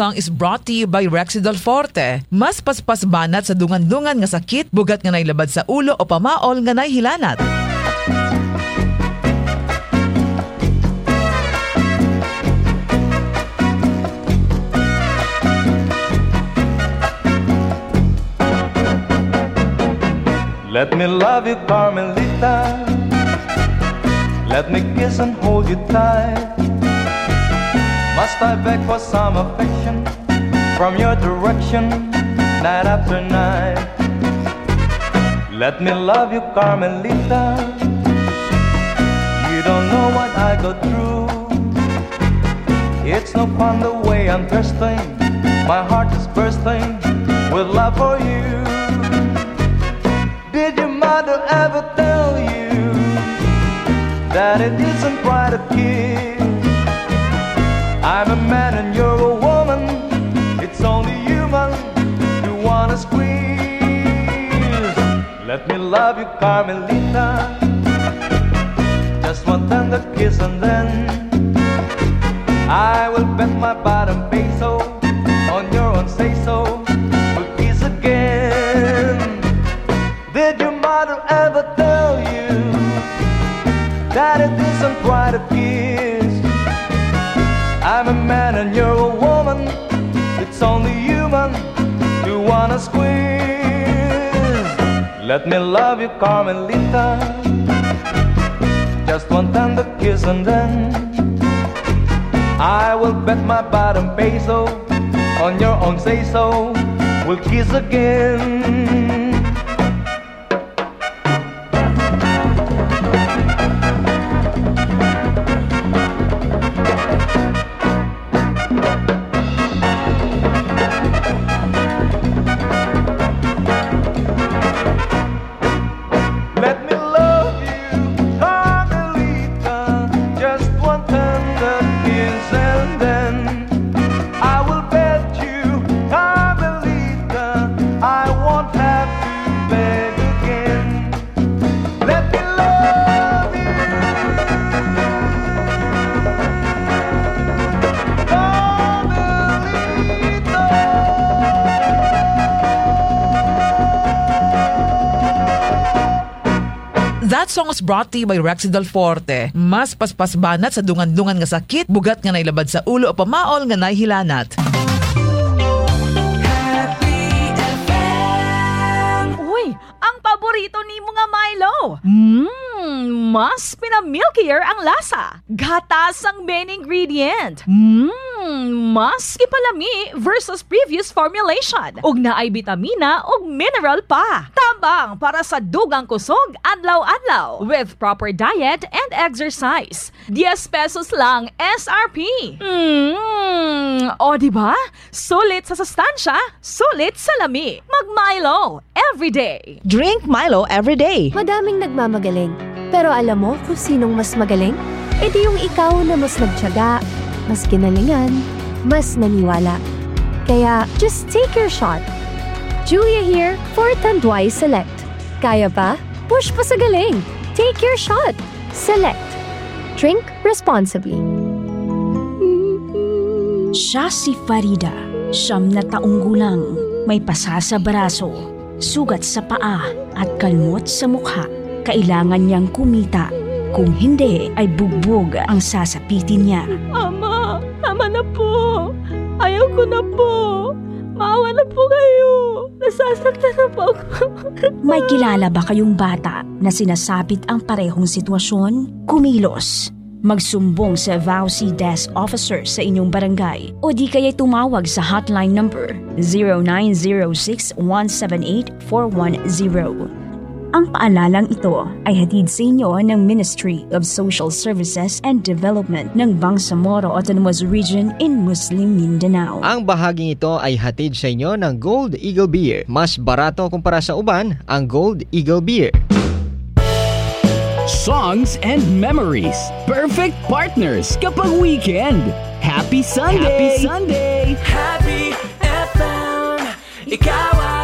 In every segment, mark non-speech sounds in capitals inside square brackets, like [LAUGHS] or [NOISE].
song is brought to you by Rexidol Forte. Mas paspas banat sa dungan-dungan nga sakit, bugat nga nailabad sa ulo o pamaol nga hilanat. Let me love you, Carmelita. Let me kiss and hold you tight. I beg for some affection from your direction, night after night? Let me love you, Carmelita. You don't know what I go through. It's no fun the way I'm thirsting. My heart is bursting with love for you. Did your mother ever tell you that it isn't right to kiss? I'm a man and you're a woman. It's only human to wanna squeeze. Let me love you, Carmelita. Just one tender kiss and then Let me love you, Carmelita. Just one tender kiss and then I will bet my bottom peso on your own say so. We'll kiss again. Was brought to you by Rexidol Forte. Mas paspas banat sa dungan-dungan nga sakit, bugat nga nailabad sa ulo o pamaol nga nahilanat. Uy, ang paborito ni mga Milo. Mmm, mas pinamilkier ang lasa. Gatas ang main ingredient. Mmm, mas ipalami versus previous formulation. Ug na ay vitamina ug mineral pa. Tambang para sa dugang kusog adlaw-adlaw with proper diet and exercise. 10 pesos lang SRP. Mmm, o di ba? Sulit sa sustansya, sulit sa lami. Mag Milo everyday. Drink Milo every day. Madaming nagmamagaling. Pero alam mo kung sinong mas magaling? E di yung ikaw na mas nagtyaga, mas kinalingan, mas naniwala. Kaya, just take your shot. Julia here for Tanduay Select. Kaya pa? Push pa sa galing. Take your shot. Select. Drink responsibly. Siya si Farida, siyam na taong gulang, may pasa sa braso, sugat sa paa at kalmot sa mukha. Kailangan niyang kumita, kung hindi ay bugbog ang sasapitin niya. Ama, tama na po. Ayaw ko na po. Maawa na po kayo. Nasasaktan na po ako. [LAUGHS] May kilala ba kayong bata na sinasabit ang parehong sitwasyon? Kumilos. Magsumbong sa VAUSI Desk Officer sa inyong barangay o di kaya tumawag sa hotline number 0906-178-410. Ang paalalang ito ay hatid sa inyo ng Ministry of Social Services and Development ng Bangsamoro Autonomous Region in Muslim Mindanao. Ang bahaging ito ay hatid sa inyo ng Gold Eagle Beer. Mas barato kumpara sa uban ang Gold Eagle Beer. Songs and memories. Perfect partners kapag weekend. Happy Sunday! Happy Sunday! Happy FM, ikaw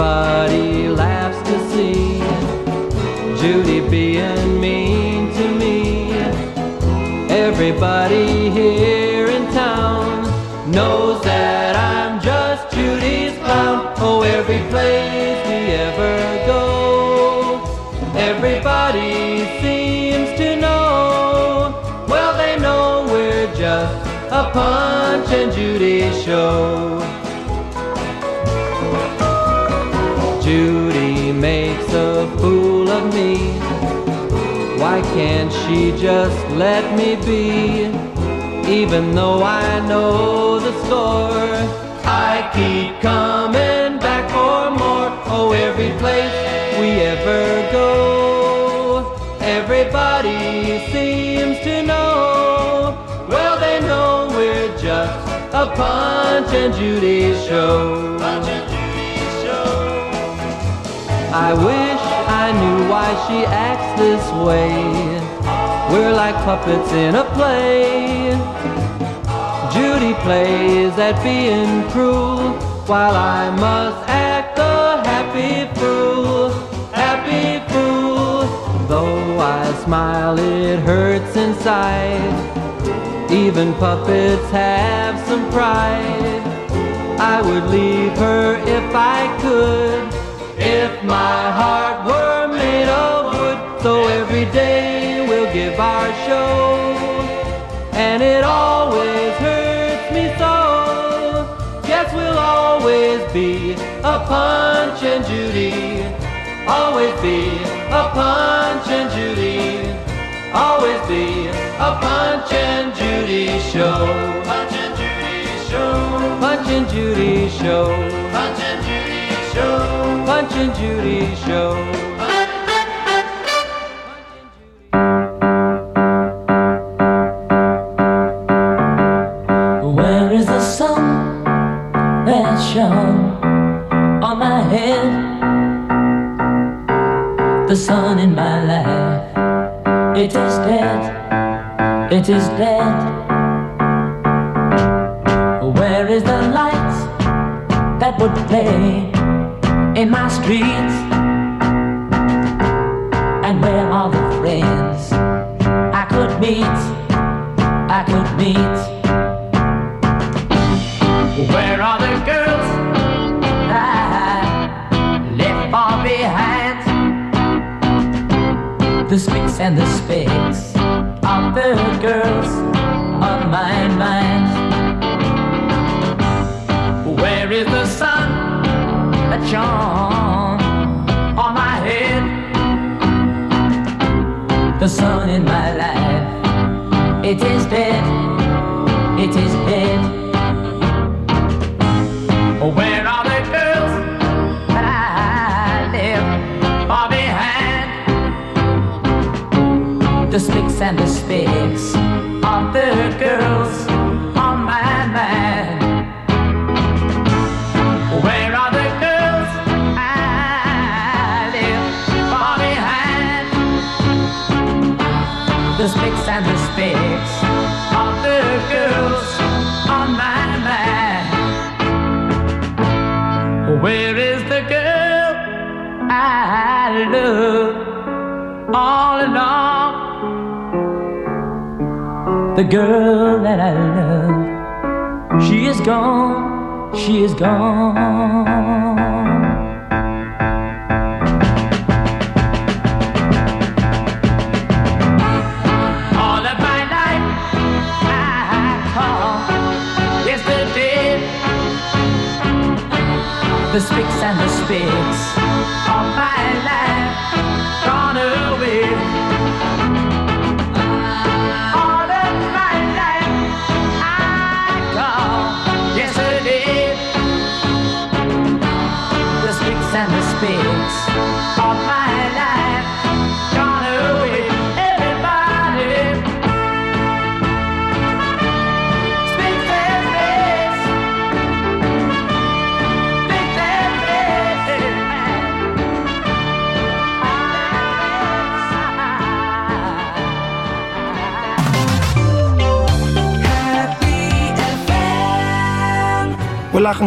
Everybody laughs to see Judy being mean to me. Everybody here in town knows that I'm just Judy's clown. Oh, every place we ever go, everybody seems to know. Well, they know we're just a Punch and Judy show. Makes a fool of me. Why can't she just let me be? Even though I know the score, I keep coming back for more. Oh, every place we ever go, everybody seems to know. Well, they know we're just a Punch and Judy show. I wish I knew why she acts this way. We're like puppets in a play. Judy plays at being cruel, while I must act the happy fool. Happy fool. Though I smile, it hurts inside. Even puppets have some pride. I would leave her if I could. My heart were made of wood. So every day we'll give our show, and it always hurts me so. Guess we'll always be a Punch and Judy, always be a Punch and Judy, always be a Punch and Judy show. Punch and Judy show. Punch and Judy show. Judge and Judy show.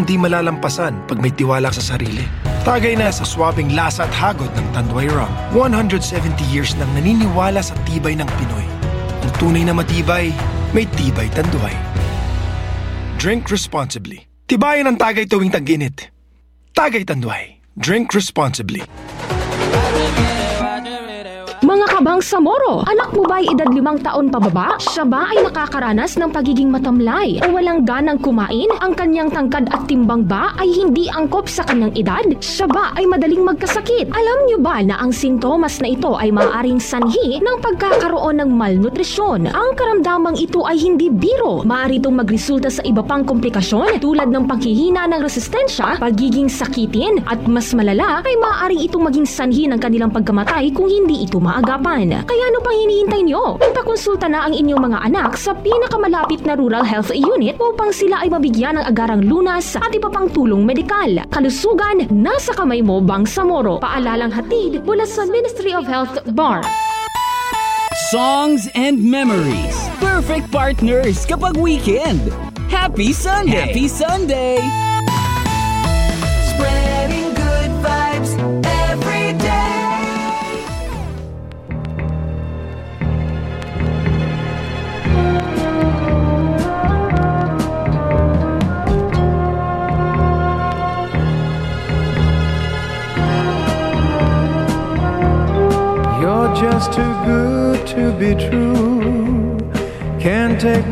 Wala kang di malalampasan pag may tiwala sa sarili. Tagay na sa swabing lasa at hagod ng Tanduay Rum. 170 years nang naniniwala sa tibay ng Pinoy. Ang tunay na matibay, may tibay Tanduay. Drink responsibly. Tibayan ang tagay tuwing tag-init. Tagay Tanduay. Drink responsibly. Mga kabang Samoro, anak mo ba ay edad limang taon pababa? Siya ba ay nakakaranas ng pagiging matamlay o walang ganang kumain? Ang kanyang tangkad at timbang ba ay hindi angkop sa kanyang edad? Siya ba ay madaling magkasakit? Alam niyo ba na ang sintomas na ito ay maaaring sanhi ng pagkakaroon ng malnutrisyon? Ang karamdamang ito ay hindi biro. Maaari itong magresulta sa iba pang komplikasyon tulad ng paghihina ng resistensya, pagiging sakitin, at mas malala ay maaaring itong maging sanhi ng kanilang pagkamatay kung hindi ito maagapan. Kaya ano pang hinihintay nyo? Ipakonsulta na ang inyong mga anak sa pinakamalapit na rural health unit upang sila ay mabigyan ng agarang lunas at iba pang tulong medikal. Kalusugan, nasa kamay mo, Bangsamoro. Paalalang hatid mula sa Ministry of Health, BAR. Songs and memories. Perfect partners kapag weekend. Happy Sunday! Happy Sunday!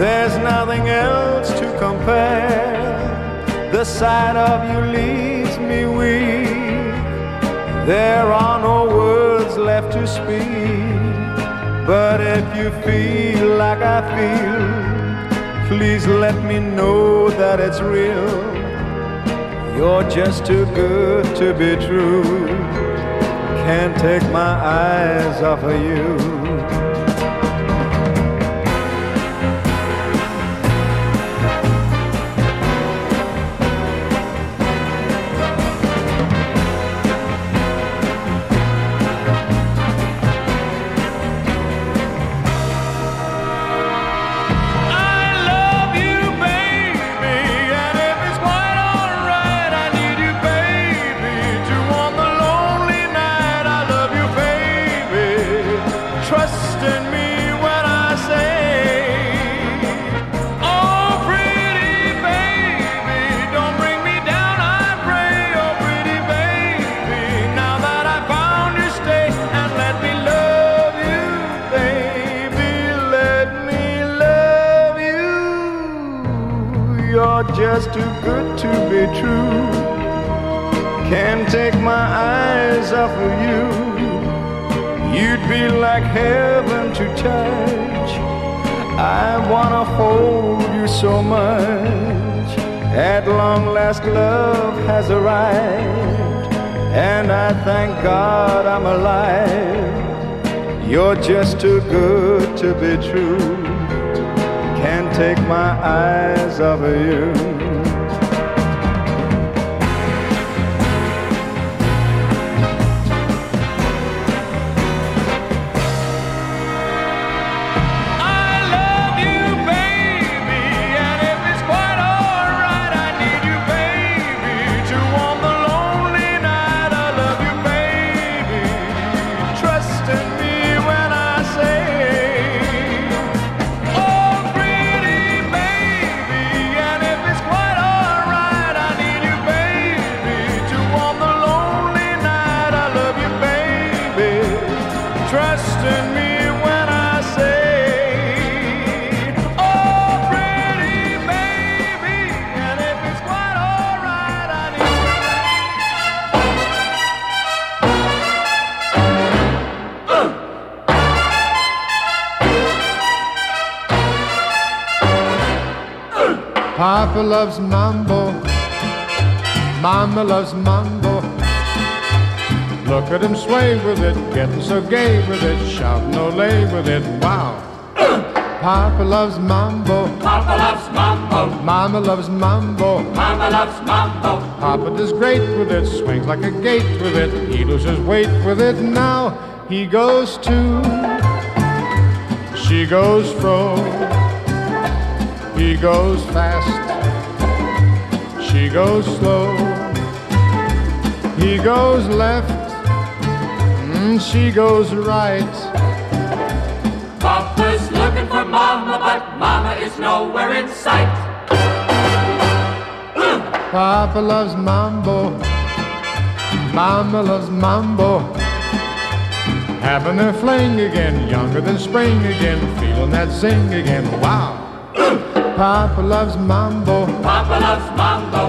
There's nothing else to compare. The sight of you leaves me weak. There are no words left to speak. But if you feel like I feel, please let me know that it's real. You're just too good to be true. Can't take my eyes off of you. Just too good to be true. Can't take my eyes off of you. Loves mambo. Mama loves mambo. Look at him sway with it, getting so gay with it, shouting ole with it. Wow. [COUGHS] Papa loves mambo. Papa loves mambo. Mama loves mambo. Mama loves mambo. Papa does great with it, swings like a gate with it. He loses weight with it. Now he goes to. She goes fro. He goes fast. Goes slow. He goes left. Mm, she goes right. Papa's looking for mama, but mama is nowhere in sight. Papa loves mambo. Mama loves mambo. Having their fling again, younger than spring again, feeling that zing again. Wow. Papa loves mambo. Papa loves mambo.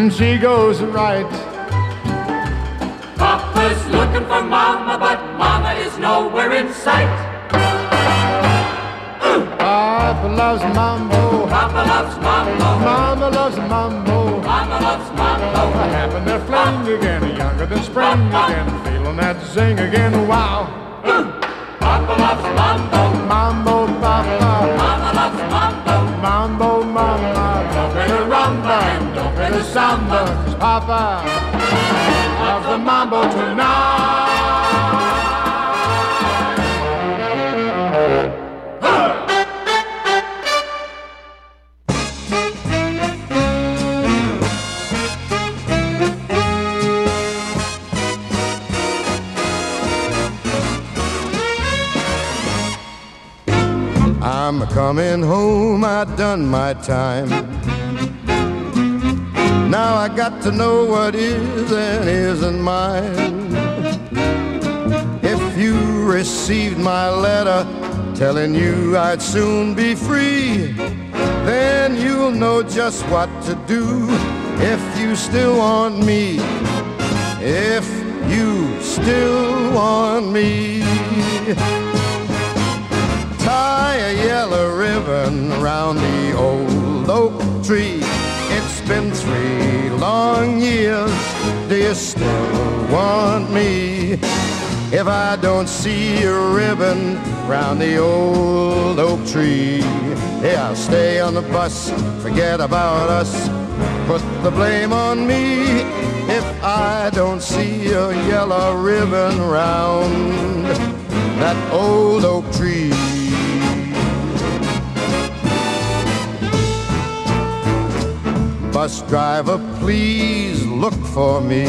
Mm, she goes right. Papa's looking for Mama, but Mama is nowhere in sight. Papa loves mambo. Papa loves mambo. Mama loves mambo. Mama loves mambo. Having their fling again, younger than spring again, feeling that zing again. Wow. Play the samba. 'cause Papa loves the mambo tonight. I'm coming home, I done my time. Now I got to know what is and isn't mine. If you received my letter telling you I'd soon be free, then you'll know just what to do if you still want me. If you still want me. Tie a yellow ribbon around the old oak tree. Been three long years. Do you still want me? If I don't see a ribbon round the old oak tree, yeah, stay on the bus, forget about us, put the blame on me. If I don't see a yellow ribbon round that old oak tree. Bus driver, please look for me.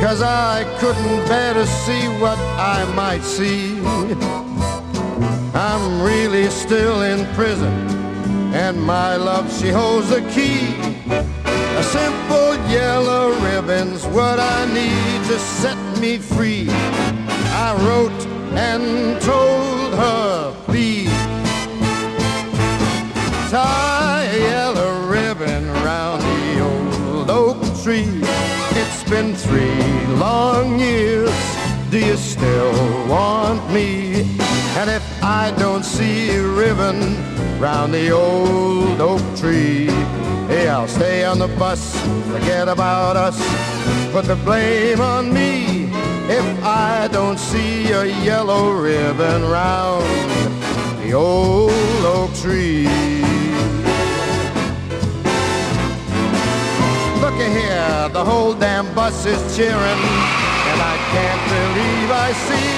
Cause I couldn't bear to see what I might see. I'm really still in prison, and my love, she holds the key. A simple yellow ribbon's what I need to set me free. I wrote and told her, please tie years. Do you still want me? And if I don't see a ribbon round the old oak tree, hey, I'll stay on the bus, forget about us, put the blame on me. If I don't see a yellow ribbon round the old oak tree. Look here, the whole damn bus is cheering, and I can't believe I see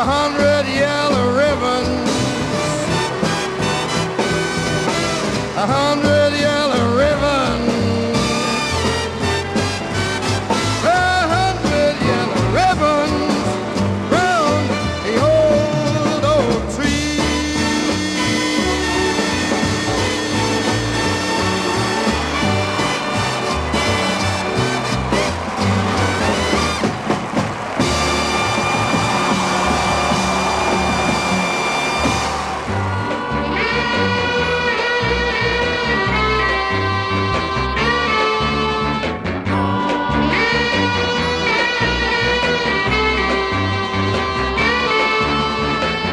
a hundred yellow ribbons. A hundred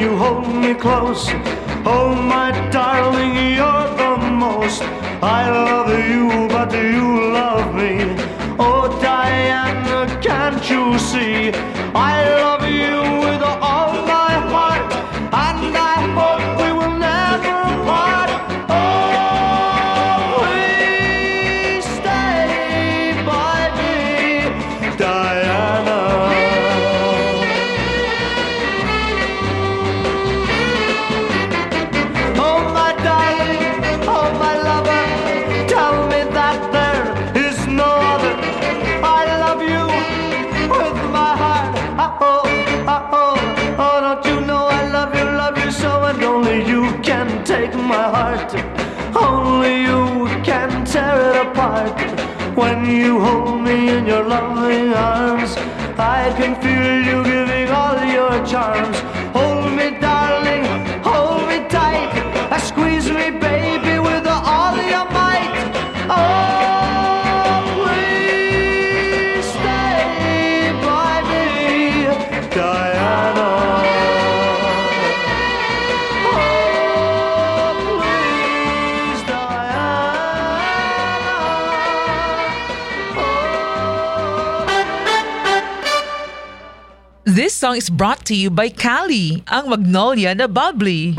you hold me close. Oh, my darling, you're the most. I love you, but do you love me. Oh, Diana, can't you see? I love you hold me in your loving arms, I can feel you giving all your charms. Song is brought to you by Cali, ang magnolia na bubbly.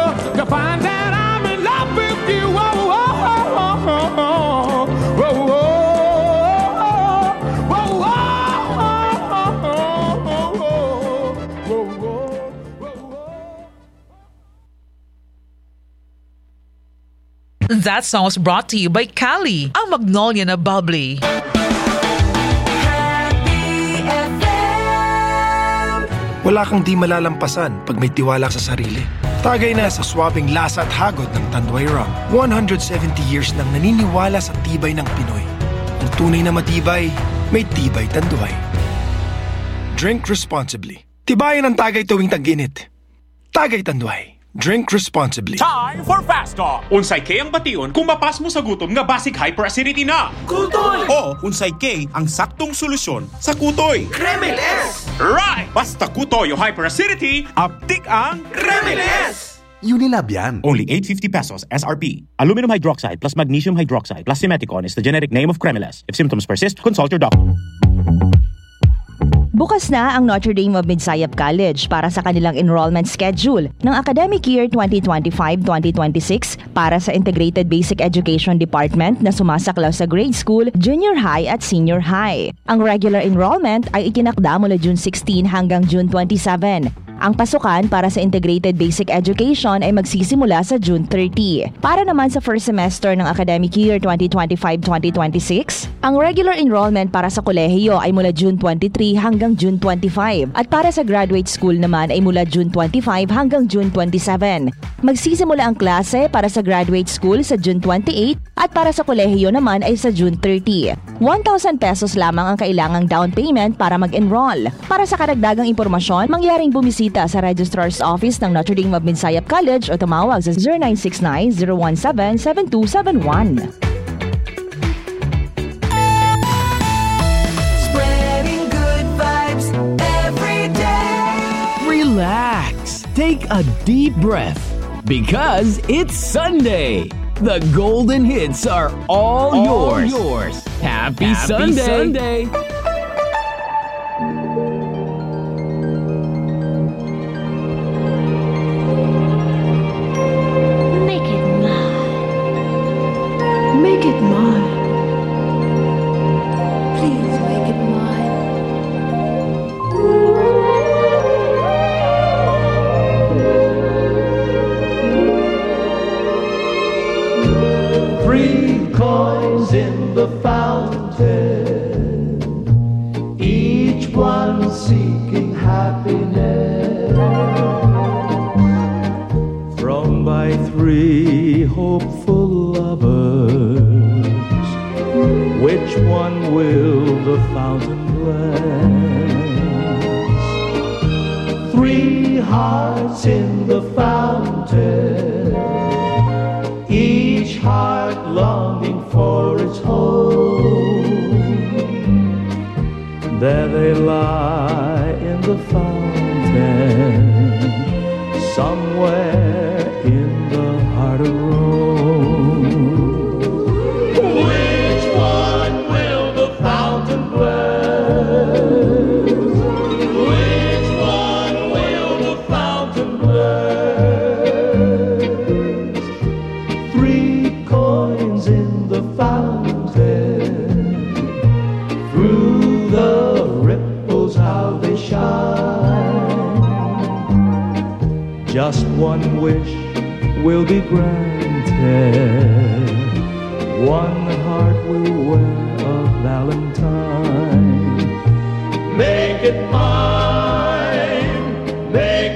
That song was brought to you by Cali, ang magnolia na bubbly. Wala kang di malalampasan pag may tiwala sa sarili. Tagay na sa swabing lasa at hagod ng Tanduay Rum. 170 years nang naniniwala sa tibay ng Pinoy. Ang tunay na matibay, may tibay Tanduay. Drink responsibly. Tibayan ang tagay tuwing tag-init. Tagay Tanduay. Drink responsibly. Time for Fast Talk! Unsay kay ang bation kung mapas mo sa gutom nga basic hyperacidity na? Kutoy! O unsay kay ang saktong solusyon sa kutoy? Kremeles! Right! Basta kutoy o hyperacidity, aptik ang Kremeles! Unilab yan. Only 850 pesos SRP. Aluminum hydroxide plus magnesium hydroxide plus simeticon is the generic name of Cremeles. If symptoms persist, consult your doctor. Bukas na ang Notre Dame of Midsayap College para sa kanilang enrollment schedule ng academic year 2025-2026 para sa Integrated Basic Education Department na sumasaklaw sa grade school, junior high at senior high. Ang regular enrollment ay itinakda mula June 16 hanggang June 27. Ang pasukan para sa Integrated Basic Education ay magsisimula sa June 30. Para naman sa first semester ng academic year 2025-2026, ang regular enrollment para sa kolehiyo ay mula June 23 hanggang June 25 at para sa graduate school naman ay mula June 25 hanggang June 27. Magsisimula ang klase para sa graduate school sa June 28 at para sa kolehiyo naman ay sa June 30. 1,000 pesos lamang ang kailangang down payment para mag-enroll. Para sa karagdagang impormasyon, mangyaring bumisita sa Registrar's Office ng Notre Dame of Midsayap College o tumawag sa 0969-017-7271. Spreading good vibes every day. Relax. Take a deep breath because it's Sunday. The golden hits are all, All yours. yours. Happy, Happy Sunday. Sunday. Just one wish will be granted. One heart will wear a valentine. Make it mine. Make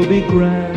will be grand.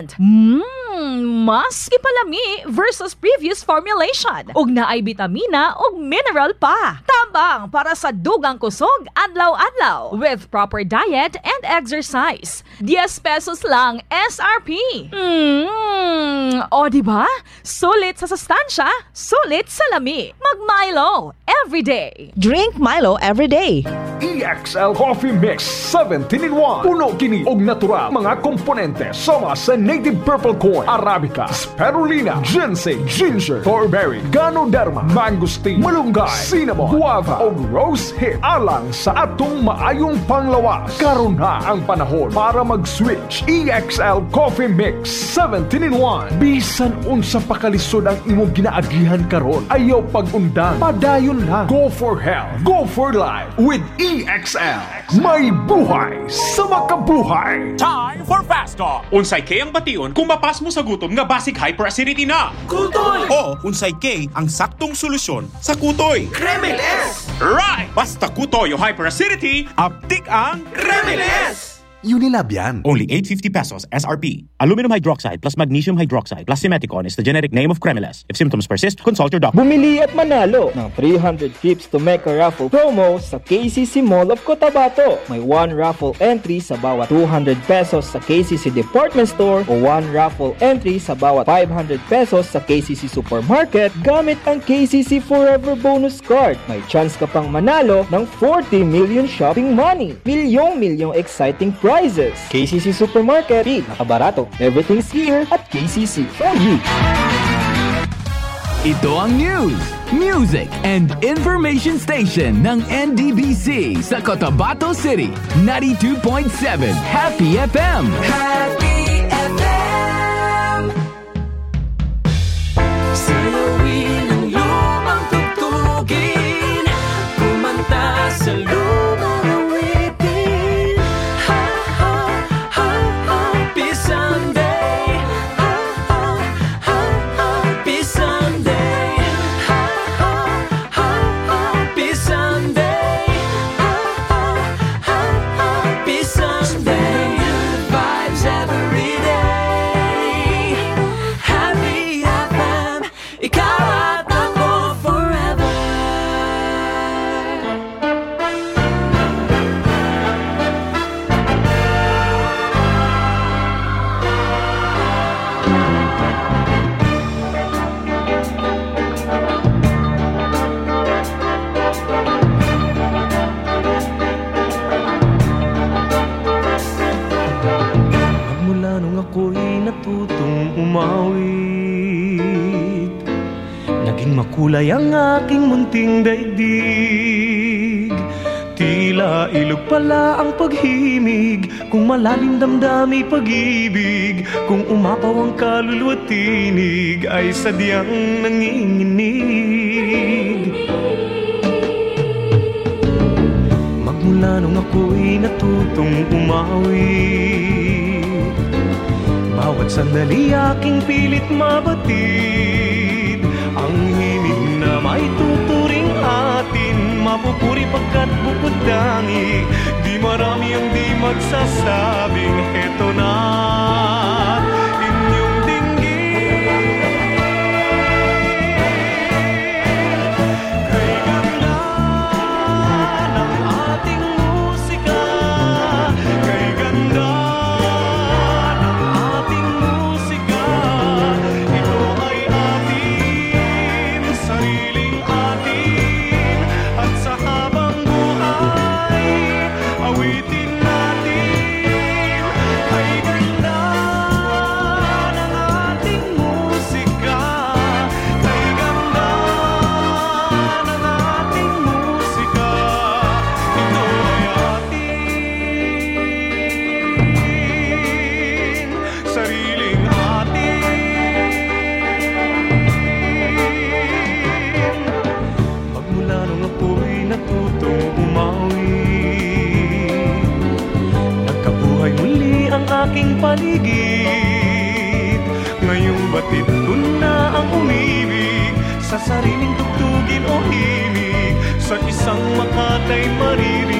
Ingredient. Mmm, Mmm, kipalami versus previous formulation. Ug naay bitamina ug mineral pa. Tambang para sa dugang kusog adlaw-adlaw with proper diet and exercise. 10 pesos lang SRP. Mmm, o di ba? Sulit sa sustansya, sulit sa lami. Mag Milo everyday. Drink Milo every day. EXL Coffee Mix 17 in 1. Puno kini og natural mga komponente sama sa native purple corn, arabica, spirulina, ginseng, ginger, thornberry, ganoderma, mangosteen, malunggay, cinnamon, guava og rose hip alang sa atong maayong panglawas. Karon na ang panahon para mag-switch. EXL Coffee Mix 17 in 1. Bisan unsa pa kalisod ang imong ginaagihan karon, ayaw pag-undang. Padayon lang. Go for health. Go for life with EXL. May buhay sa makabuhay. Time for Fast Talk! Unsay kay ang bation kung mapas mo sa gutom nga basic hyperacidity na? Kutoy! O unsay kay ang saktong solusyon sa kutoy? Kremil S! Right! Basta kutoy o hyperacidity, aptik ang Kremil S! Unilab yan. Only 850 pesos SRP. Aluminum hydroxide plus magnesium hydroxide plus simeticon is the generic name of Cremeles. If symptoms persist, consult your doctor. Bumili at manalo ng 300 trips to Mecca raffle promo sa KCC Mall of Cotabato. May 1 raffle entry sa bawat 200 pesos sa KCC Department Store o 1 raffle entry sa bawat 500 pesos sa KCC Supermarket gamit ang KCC Forever Bonus Card. May chance ka pang manalo ng 40 million shopping money. Milyong-milyong exciting prizes. KCC Supermarket, nakabarato. Everything's here at KCC for you. Ito ang news, music, and information station ng NDBC sa Cotabato City. 92.7 Happy FM. Happy FM natutong umawit. Naging makulay ang aking munting daigdig. Tila ilog pala ang paghimig. Kung malalim damdami pag-ibig. Kung umapaw ang kaluluwa tinig Ay sadyang nanginginig. Magmula nung ako'y natutong umawit Bawat sandali aking pilit mabatid. Ang himig na may tuturing atin Mapupuri pagkat bukod dangi Di marami ang di magsasabing Heto na paligid Ngayong batid ko na ang umibig Sa sariling tugtugin o himig Sa isang makatay maririnig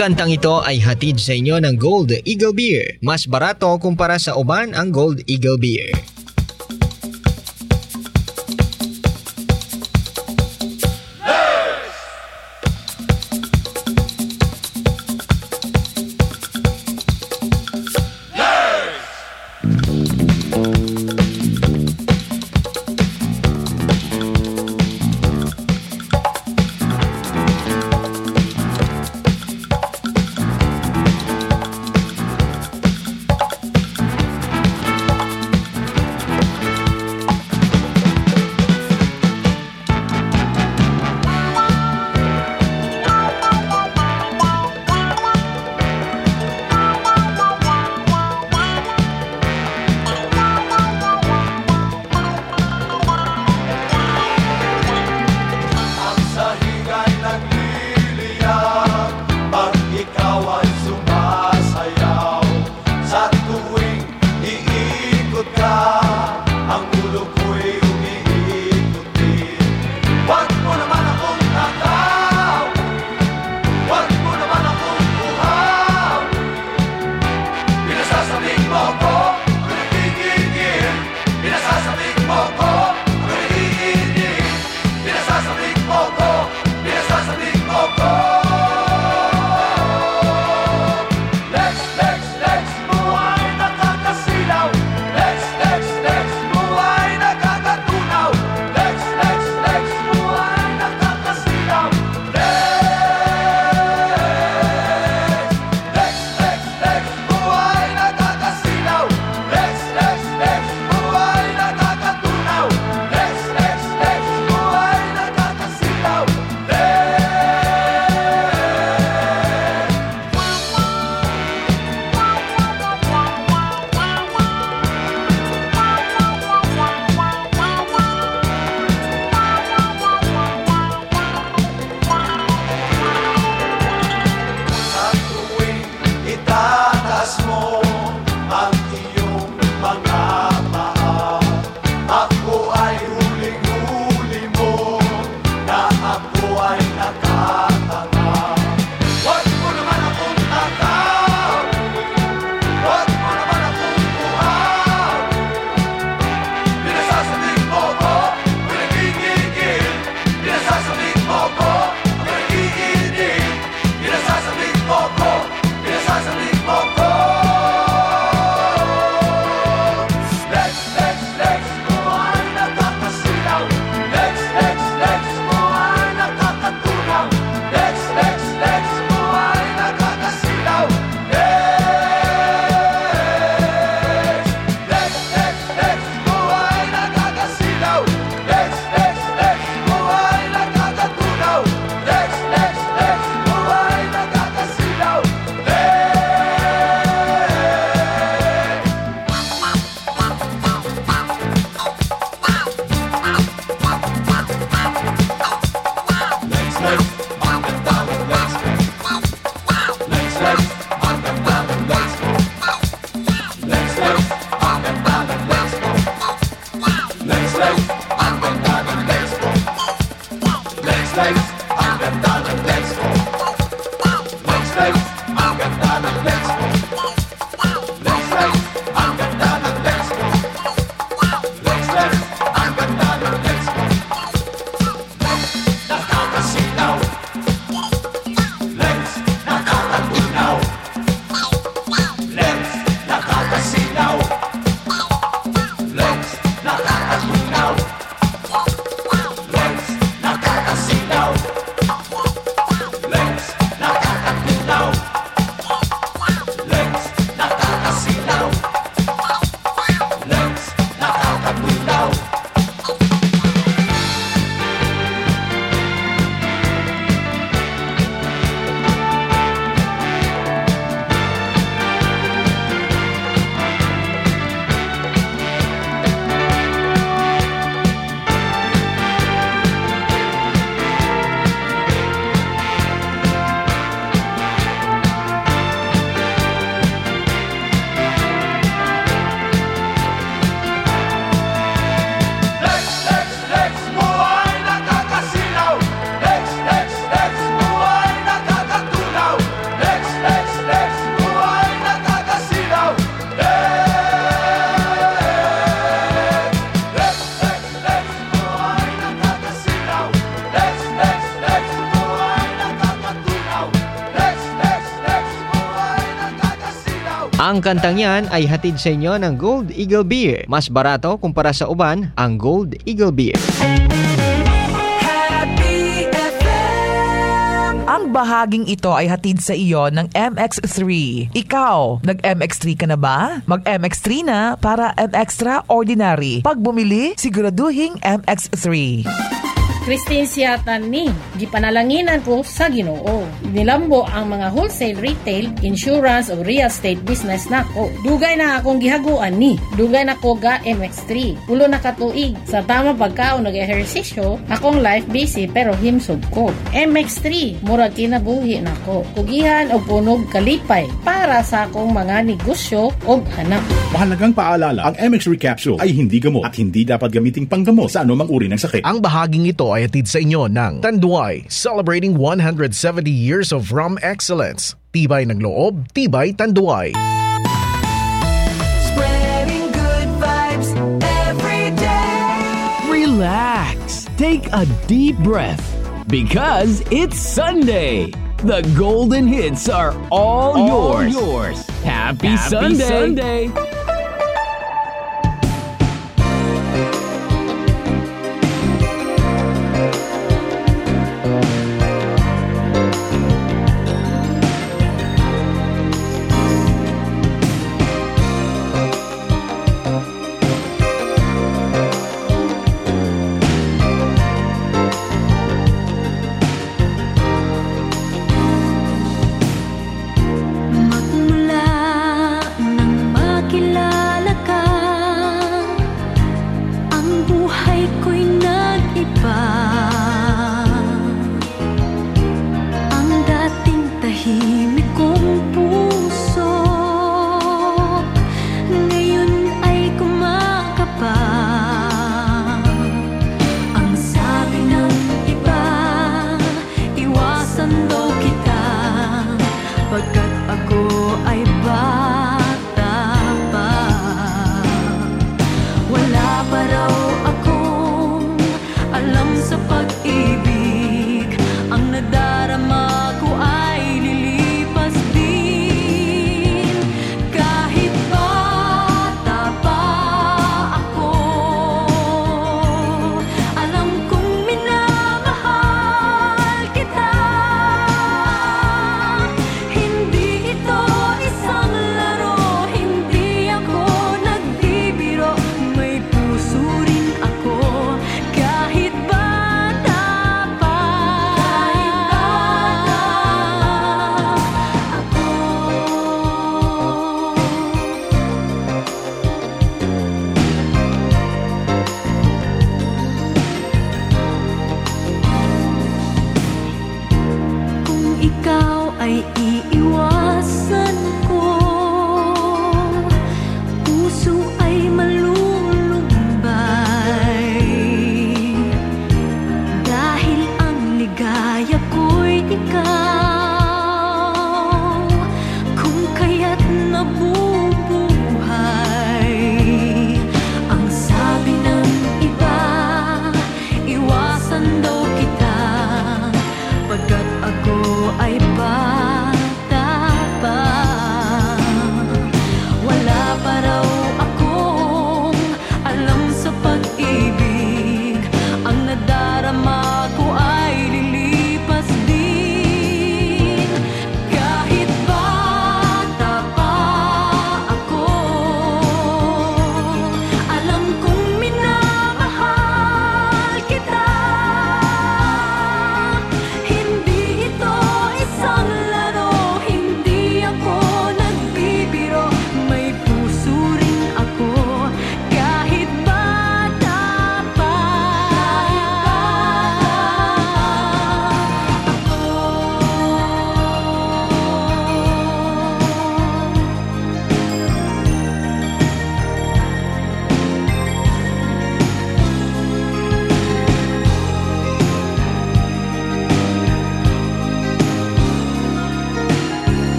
kantang ito ay hatid sa inyo ng Gold Eagle Beer. Mas barato kumpara sa uban ang Gold Eagle Beer. Ang kantang yan ay hatid sa inyo ng Gold Eagle Beer. Mas barato kumpara sa uban ang Gold Eagle Beer. Ang bahaging ito ay hatid sa iyo ng MX3. Ikaw, nag-MX3 ka na ba? Mag-MX3 na para MXtra Ordinary. Pag bumili, siguraduhing MX3. Christine Siatan ni, gipanalanginan ko sa Ginoo. Nilambo ang mga wholesale retail, insurance o real estate business nako. Dugay na akong gihaguan ni. Dugay na ko ga MX3. Pulo na katuig. Sa tama pagkaon nag-ehersisyo, akong life busy pero himsog ko. MX3, murag kinabuhi nako. Kugihan o punog kalipay para sa akong mga negosyo o hanap. Mahalagang paalala, ang MX3 capsule ay hindi gamot at hindi dapat gamiting panggamot sa anumang uri ng sakit. Ang bahaging ito ay hatid sa inyo ng Tanduay, celebrating 170 years of rum excellence. Tibay ng loob, tibay Tanduay. Spreading good vibes every day. Relax. Take a deep breath because it's Sunday. The golden hits are all, All yours. yours. Happy, Happy Sunday. Sunday.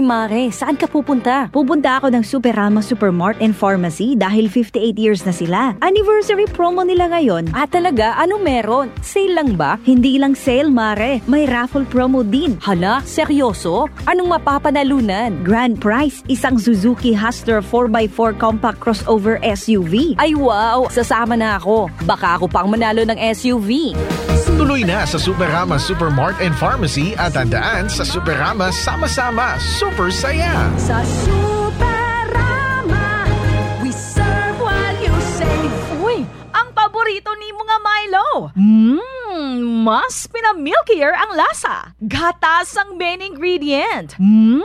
Hoy Mare, saan ka pupunta? Pupunta ako ng Superama Supermart and Pharmacy dahil 58 years na sila. Anniversary promo nila ngayon. Ah talaga? Ano meron? Sale lang ba? Hindi lang sale, Mare. May raffle promo din. Hala, seryoso? Anong mapapanalunan? Grand prize, isang Suzuki Hustler 4x4 compact crossover SUV. Ay wow, sasama na ako. Baka ako pang manalo ng SUV. Tuloy na sa Superama Supermart and Pharmacy at tandaan sa Superama sama-sama super saya. Sa Superama, we serve while you save. Uy, ang paborito ni mga Milo. Mmm, mas pinamilkier ang lasa. Gatas ang main ingredient. Mmm,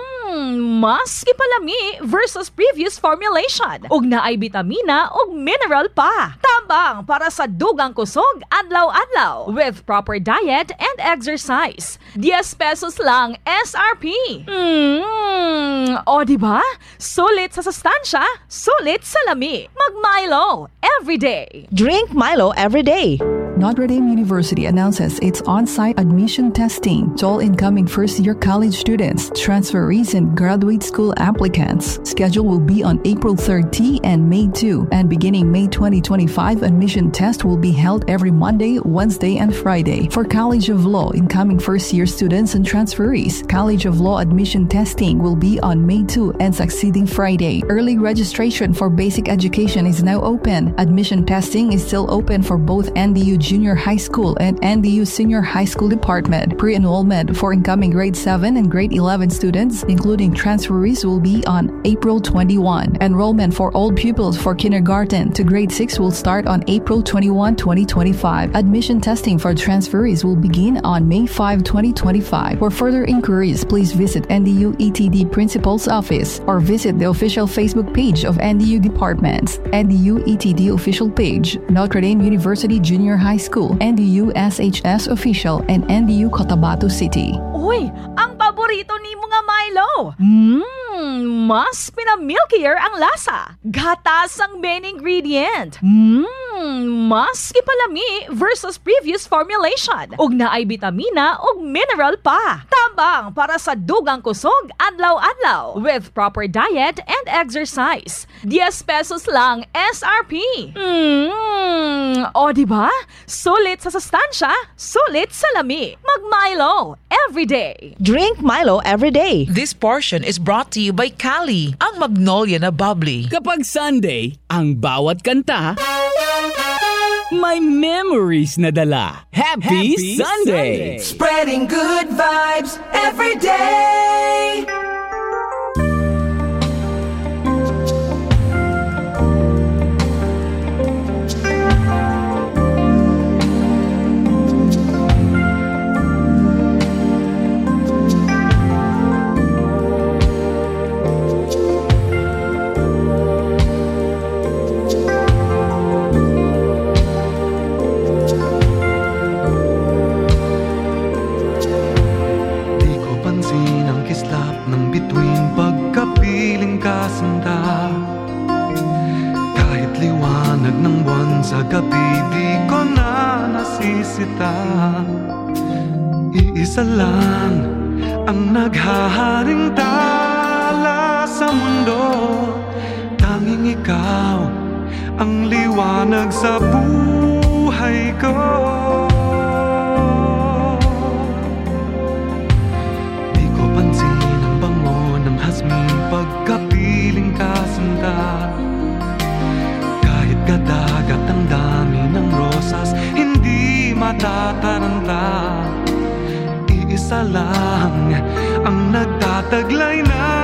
mas ipalami versus previous formulation. Ug na ay vitamina ug mineral pa. Tambang para sa dugang kusog adlaw-adlaw with proper diet and exercise. 10 pesos lang SRP. Mmm, o di ba? Sulit sa sustansya, sulit sa lami. Mag Milo every day. Drink Milo every day. Notre Dame University announces its on-site admission testing to all incoming first-year college students, transferees, and graduate school applicants. Schedule will be on April 30 and May 2, and beginning May 2025, admission test will be held every Monday, Wednesday, and Friday. For College of Law incoming first-year students and transferees, College of Law admission testing will be on May 2 and succeeding Friday. Early registration for basic education is now open. Admission testing is still open for both NDU Junior High School and NDU Senior High School Department. Pre-enrollment for incoming grade 7 and grade 11 students, including transferees, will be on April 21. Enrollment for all pupils for kindergarten to grade 6 will start on April 21, 2025. Admission testing for transferees will begin on May 5, 2025. For further inquiries, please visit NDU ETD Principal's Office or visit the official Facebook page of NDU Departments, NDU ETD official page, Notre Dame University Junior High School, NDU SHS official, and NDU Cotabato City. Uy, ang paborito ni mga Milo. Mmm, mas pinamilkier ang lasa. Gatas ang main ingredient. Mmm, mas ipalami versus previous formulation. Ug na ay vitamina ug mineral pa. Tambang para sa dugang kusog adlaw-adlaw with proper diet and exercise. 10 pesos lang SRP. Mmm, o di ba? Sulit sa sustansya, sulit sa lami. Mag Milo every day. Drink Milo every day. This portion is brought to you by Cali, ang magnolia na bubbly. Kapag Sunday, ang bawat kanta may memories na dala. Happy, Sunday! Spreading good vibes every day. Sa gabi di ko na nasisita. Iisa lang ang naghaharing tala sa mundo. Tanging ikaw ang liwanag sa buhay ko. natataranta. Iisa lang ang nagtataglay na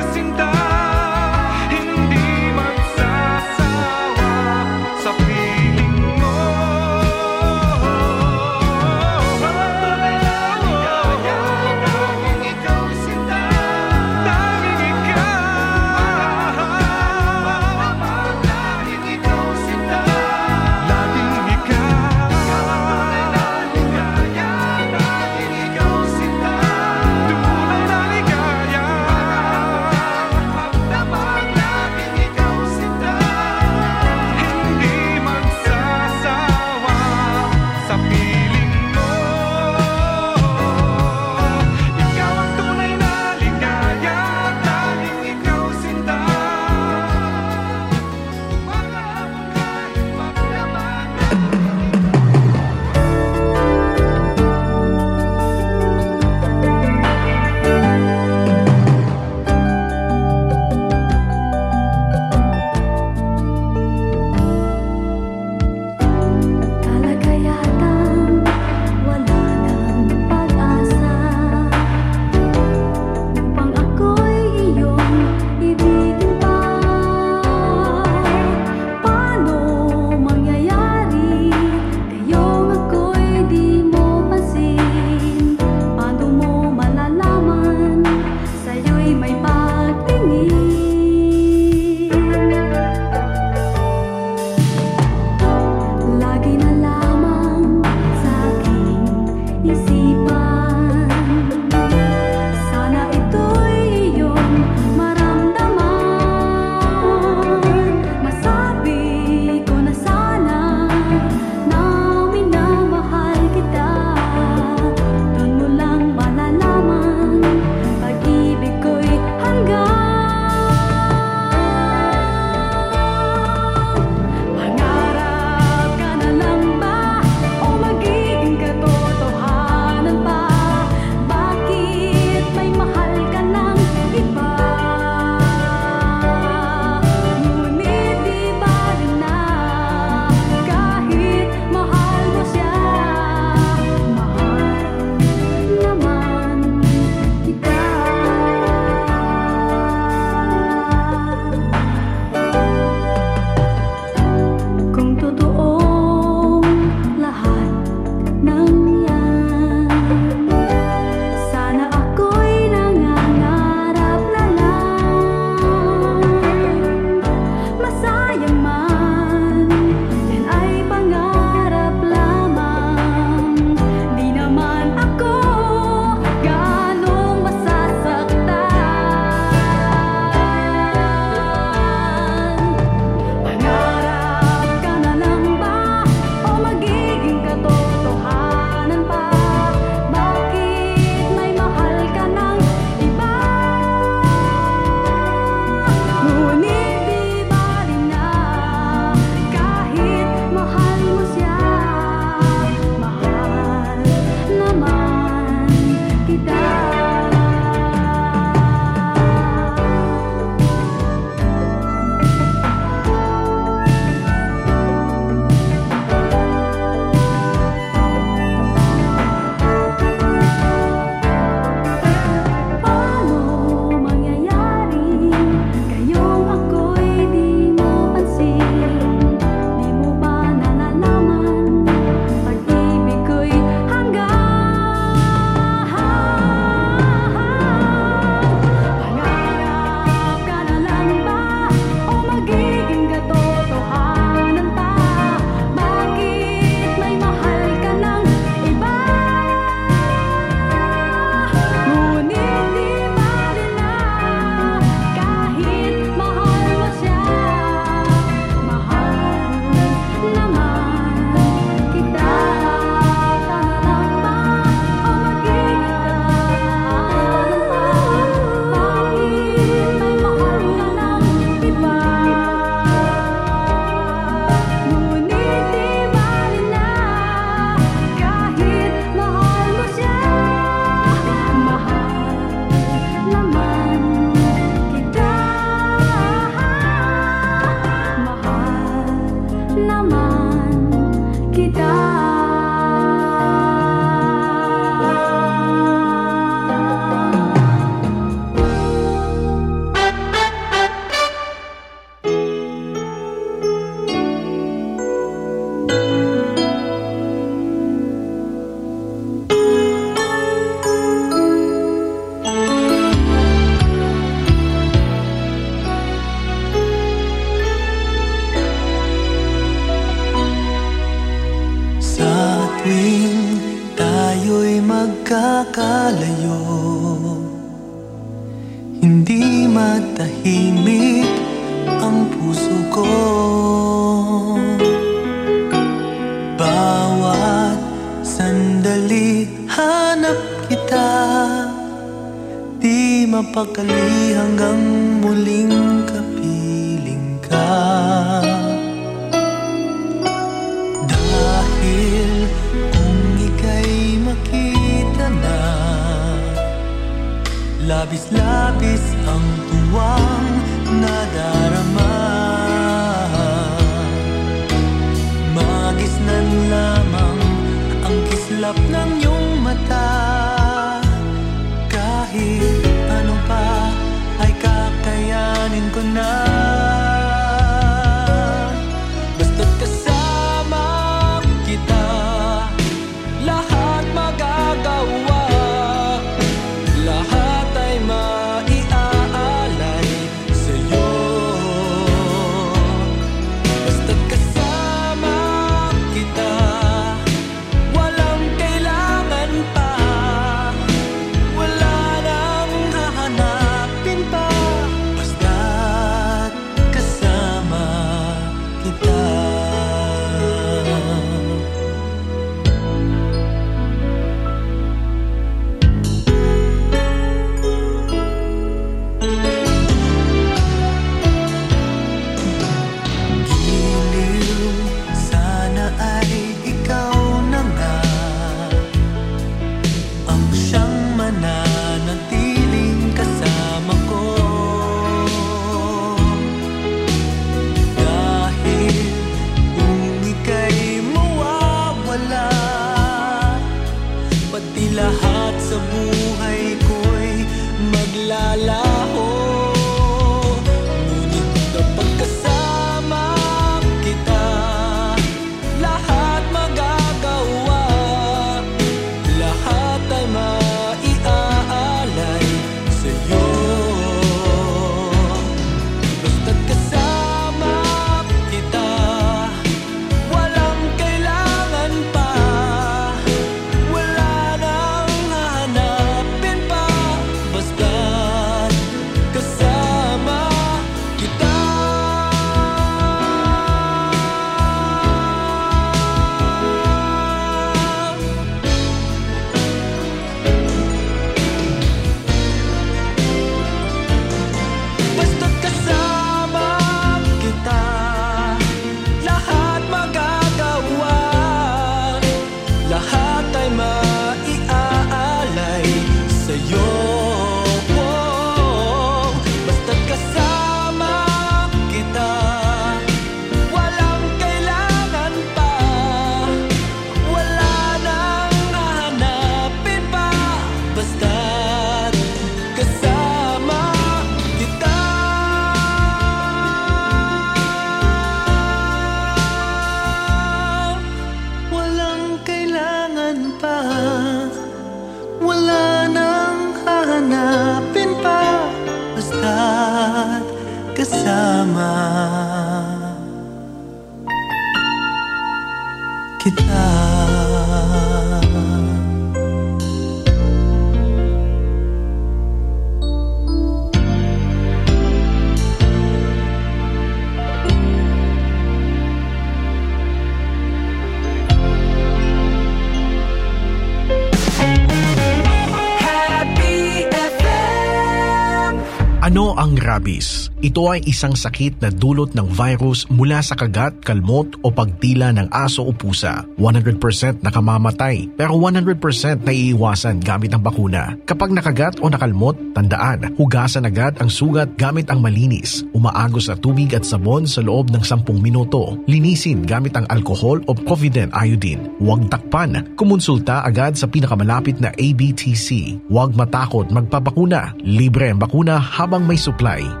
Ano ang rabies? Ito ay isang sakit na dulot ng virus mula sa kagat, kalmot o pagtila ng aso o pusa. 100% nakamamatay pero 100% naiiwasan gamit ang bakuna. Kapag nakagat o nakalmot, tandaan, hugasan agad ang sugat gamit ang malinis. Umaagos na tubig at sabon sa loob ng 10 minuto. Linisin gamit ang alcohol o Provident iodine. Huwag takpan. Kumonsulta agad sa pinakamalapit na ABTC. Huwag matakot magpabakuna. Libre ang bakuna habang may supply.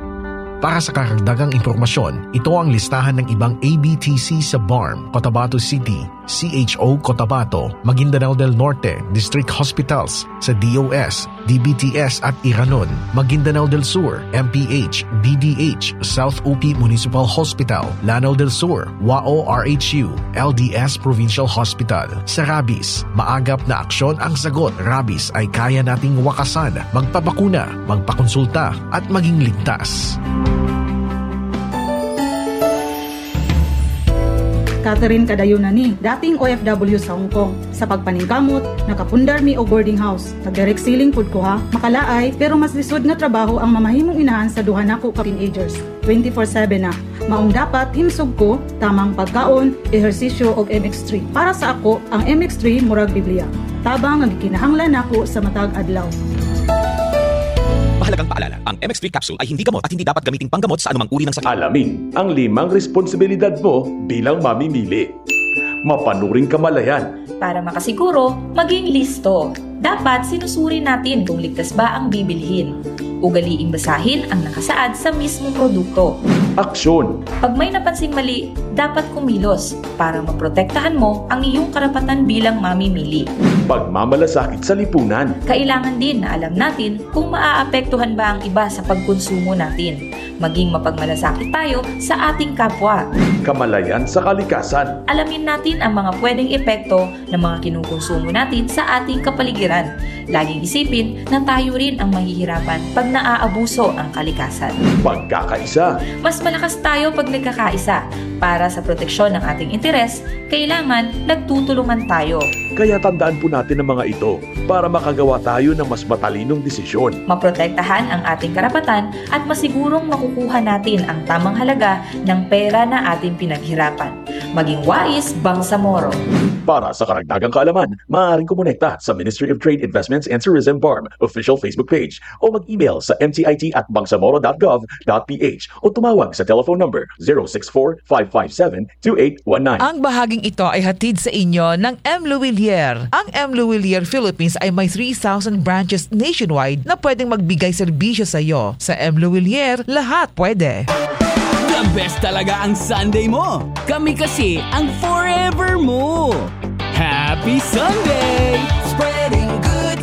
Para sa karagdagang impormasyon, ito ang listahan ng ibang ABTC sa BARM, Cotabato City, CHO Cotabato, Maguindanao del Norte, District Hospitals, sa DOS, DBTS at Iranon, Maguindanao del Sur, MPH, BDH, South UP Municipal Hospital, Lanao del Sur, WAO RHU, LDS Provincial Hospital. Sa rabies, maagap na aksyon ang sagot. Rabies ay kaya nating wakasan, magpabakuna, magpakonsulta at maging ligtas. Catherine Kadayunani, dating OFW sa Hong Kong. Sa pagpaningkamot, nakapundar mi o boarding house. Nag-direct ceiling food ko ha, makalaay, pero mas lisod nga trabaho ang mamahimong inahan sa duha nako ka teenagers. 24-7 na. Maong dapat himsog ko, tamang pagkaon, ehersisyo og MX3. Para sa ako, ang MX3 murag Biblia. Tabang ang kinahanglan nako sa matag adlaw. Paalala, ang MX3 capsule ay hindi gamot at hindi dapat gamiting panggamot sa anumang uri ng sakit. Alamin ang limang responsibilidad mo bilang mamimili. Mapanuring kamalayan. Para makasiguro, maging listo. Dapat sinusuri natin kung ligtas ba ang bibilhin. Ugaliing basahin ang nakasaad sa mismong produkto. Aksyon. Pag may napansing mali, dapat kumilos para maprotektahan mo ang iyong karapatan bilang mamimili. Pagmamalasakit sa lipunan. Kailangan din na alam natin kung maaapektuhan ba ang iba sa pagkonsumo natin. Maging mapagmalasakit tayo sa ating kapwa. Kamalayan sa kalikasan. Alamin natin ang mga pwedeng epekto ng mga kinukonsumo natin sa ating kapaligiran. Laging isipin na tayo rin ang mahihirapan pag naaabuso ang kalikasan. Pagkakaisa. Mas malakas tayo pag nagkakaisa. Para sa proteksyon ng ating interes, kailangan nagtutulungan tayo. Kaya tandaan po natin ang mga ito para makagawa tayo ng mas matalinong desisyon. Maprotektahan ang ating karapatan at masigurong makukuha natin ang tamang halaga ng pera na ating pinaghirapan. Maging wais, Bangsamoro. Para sa karagdagang kaalaman, maaaring kumonekta sa Ministry of Trade, Investments and Tourism BARM official Facebook page o mag-email sa mtit at bangsamoro.gov.ph o tumawag sa telephone number 064-557-2819. Ang bahaging ito ay hatid sa inyo ng M. Louvillier. Ang M. Louvillier Philippines ay may 3,000 branches nationwide na pwedeng magbigay serbisyo sa iyo. Sa M. Louvillier, lahat pwede. The best talaga ang Sunday mo. Kami kasi ang forever mo. Happy Sunday! Spreading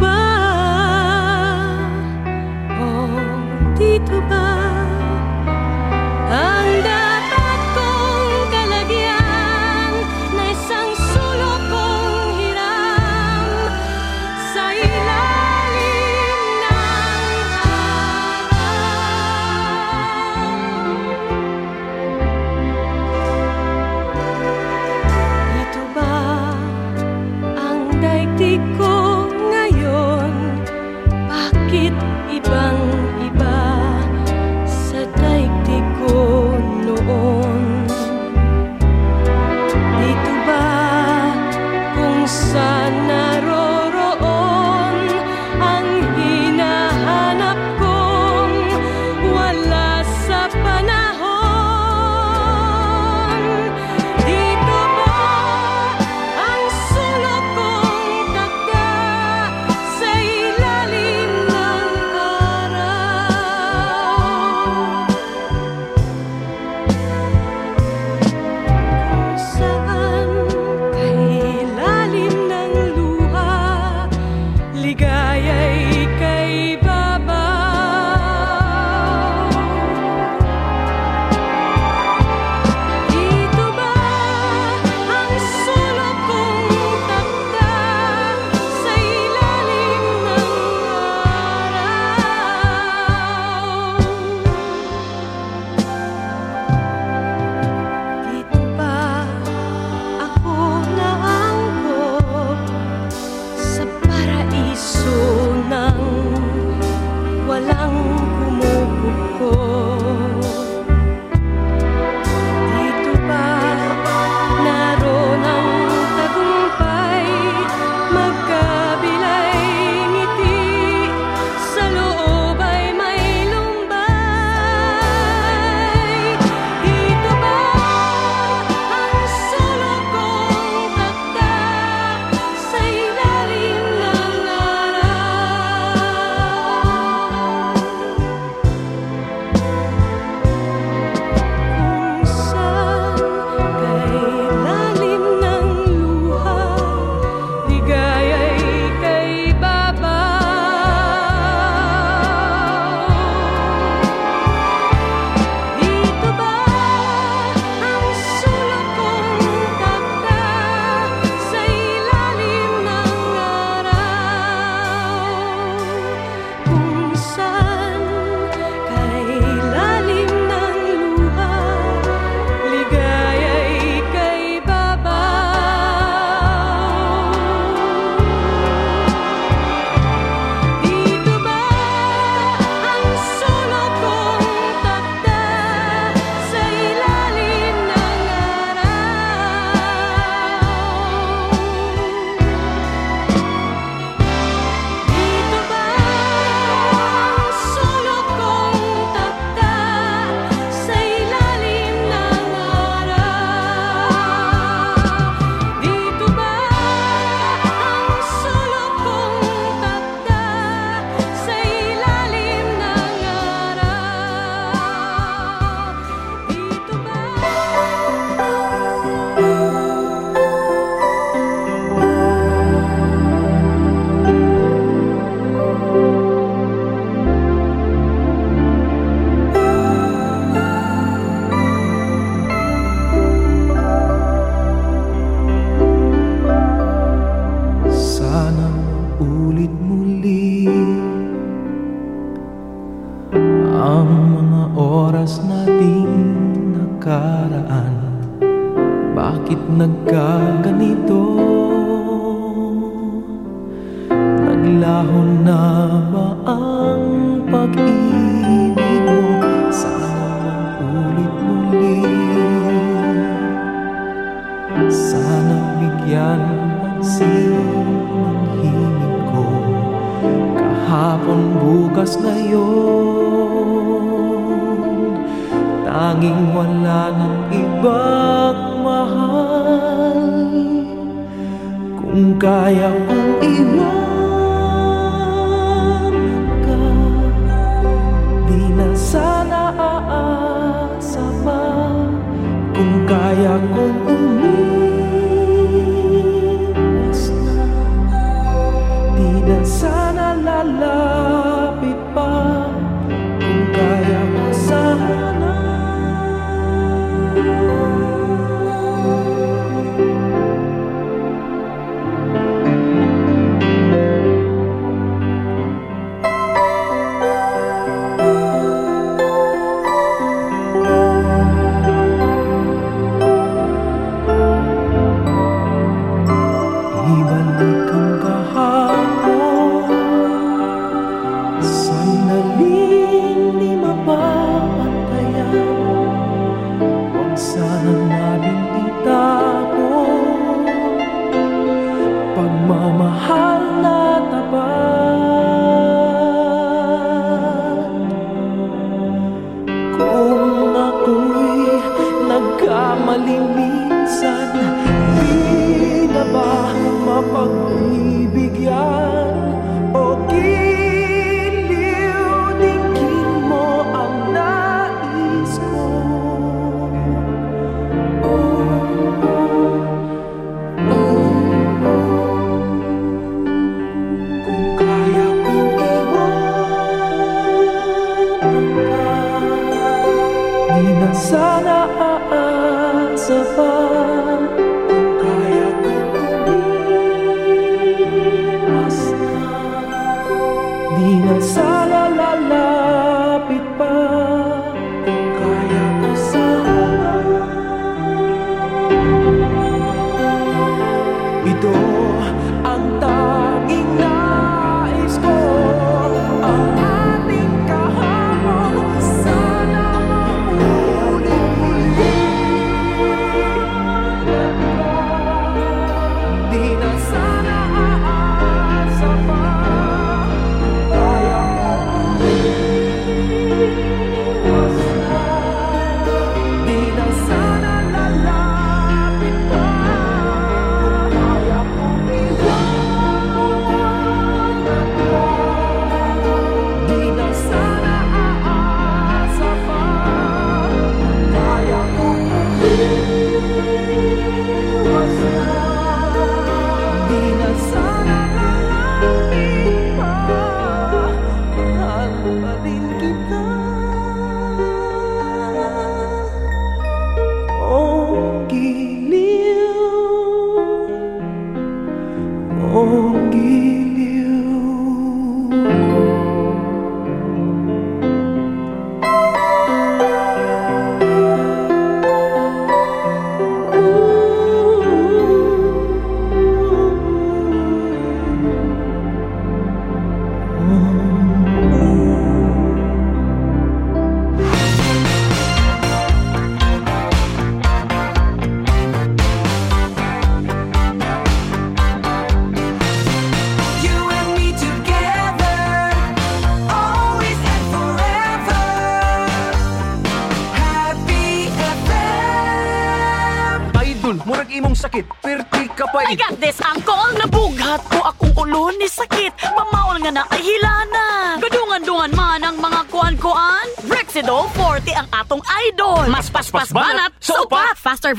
ba? Oh, dito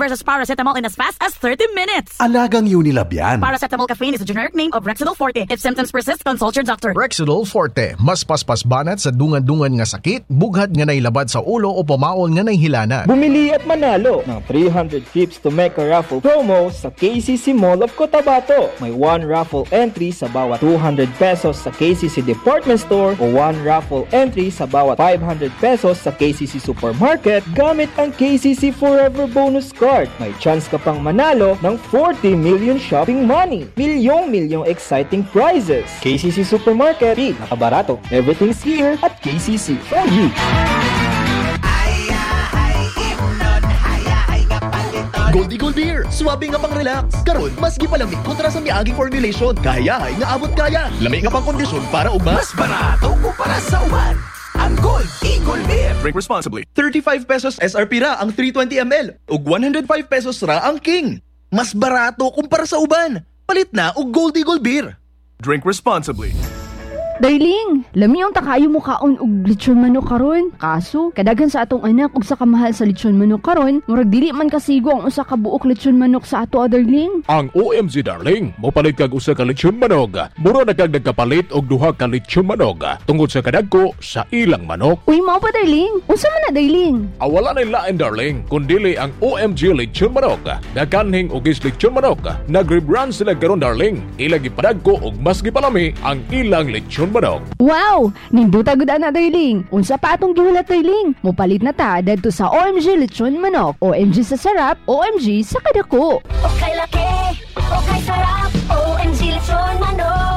versus paracetamol in as fast as 30 minutes. Alagang Unilab yan. Paracetamol caffeine is a generic name of Rexidol 40. If symptoms persist, consult your doctor. Rexidol Forte, mas paspas banat sa dungan-dungan nga sakit, bughat nga nailabad sa ulo o pamaol nga nahilana. Bumili at manalo ng 300 trips to Mecca raffle promo sa KCC Mall of Cotabato. May one raffle entry sa bawat 200 pesos sa KCC Department Store o one raffle entry sa bawat 500 pesos pesos sa KCC Supermarket gamit ang KCC Forever Bonus Card. May chance ka pang manalo ng 40 million shopping money. Milyong-milyong exciting prizes. KCC Supermarket, nakabarato. Everything's here at KCC for you. Goldie Gold Beer, swabe nga pang relax. Karon, mas gipalamig kontra sa miaging formulation. Kaya nga abot kaya. Lamig nga pang kondisyon para ug mas barato kumpara sa uban. Ang Gold Eagle Beer. Drink responsibly. 35 pesos SRP ra ang 320 ml ug 105 pesos ra ang King. Mas barato kumpara sa uban. Palit na og Gold Eagle Beer. Drink responsibly. Darling, lami yung takayo mo kaon og lechon manok karon. Kaso, kadagan sa atong anak og sa kamahal sa lechon manok karon, murag dili man kasigo ang usa ka buok lechon manok sa ato, ah, darling. Ang OMG darling, mopalit kag usa ka lechon manog. Mura na kag nagkapalit og duha ka lechon manog tungod sa kadagko sa ilang manok. Uy, mao pa darling. Unsa man na darling? Awala na lain darling, kundili ang OMG lechon manog. Nakanhing og is lechon manog. Nag-rebrand sila karon darling. Ilang gipadagko og mas gipalami ang ilang lechon manog. Wow! Ninduta gud ana darling. Unsa pa atong gihulat darling? Mopalit na ta dadto sa OMG lechon manok. OMG sa sarap, OMG sa kadako. Okay laki, okay sarap, OMG lechon manok.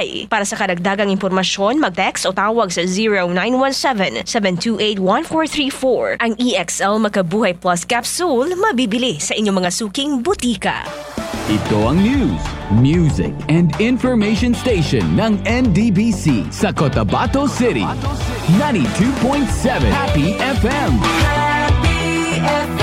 Para sa karagdagang impormasyon, mag-text o tawag sa 0917-728-1434. Ang EXL Makabuhay Plus Capsule mabibili sa inyong mga suking butika. Ito ang news, music, and information station ng NDBC sa Cotabato City. 92.7 Happy FM. Sayawin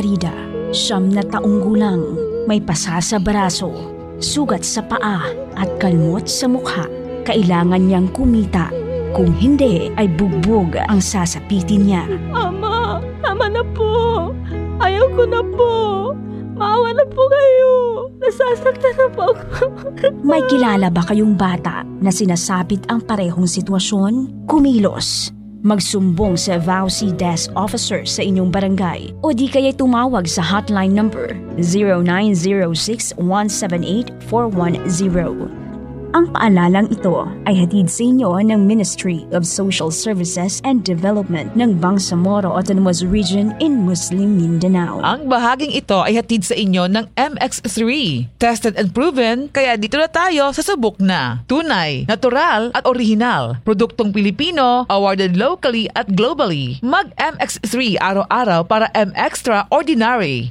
Si Farida, siyam na taong gulang, may pasa sa braso, sugat sa paa at kalmot sa mukha. Kailangan niyang kumita. Kung hindi ay bugbog ang sasapitin niya. Ama, tama na po. Ayaw ko na po. Maawa na po kayo. Nasasaktan na po ako. [LAUGHS] May kilala ba kayong bata na sinasabit ang parehong sitwasyon? Kumilos. Magsumbong sa VAUSI Desk Officer sa inyong barangay o di kaya tumawag sa hotline number 0906-178-410. Ang paalalang ito ay hatid sa inyo ng Ministry of Social Services and Development ng Bangsamoro Autonomous Region in Muslim Mindanao. Ang bahaging ito ay hatid sa inyo ng MX3. Tested and proven, kaya dito na tayo sa subok na. Tunay, natural at original. Produktong Pilipino, awarded locally at globally. Mag MX3 araw-araw para M Extra Ordinary.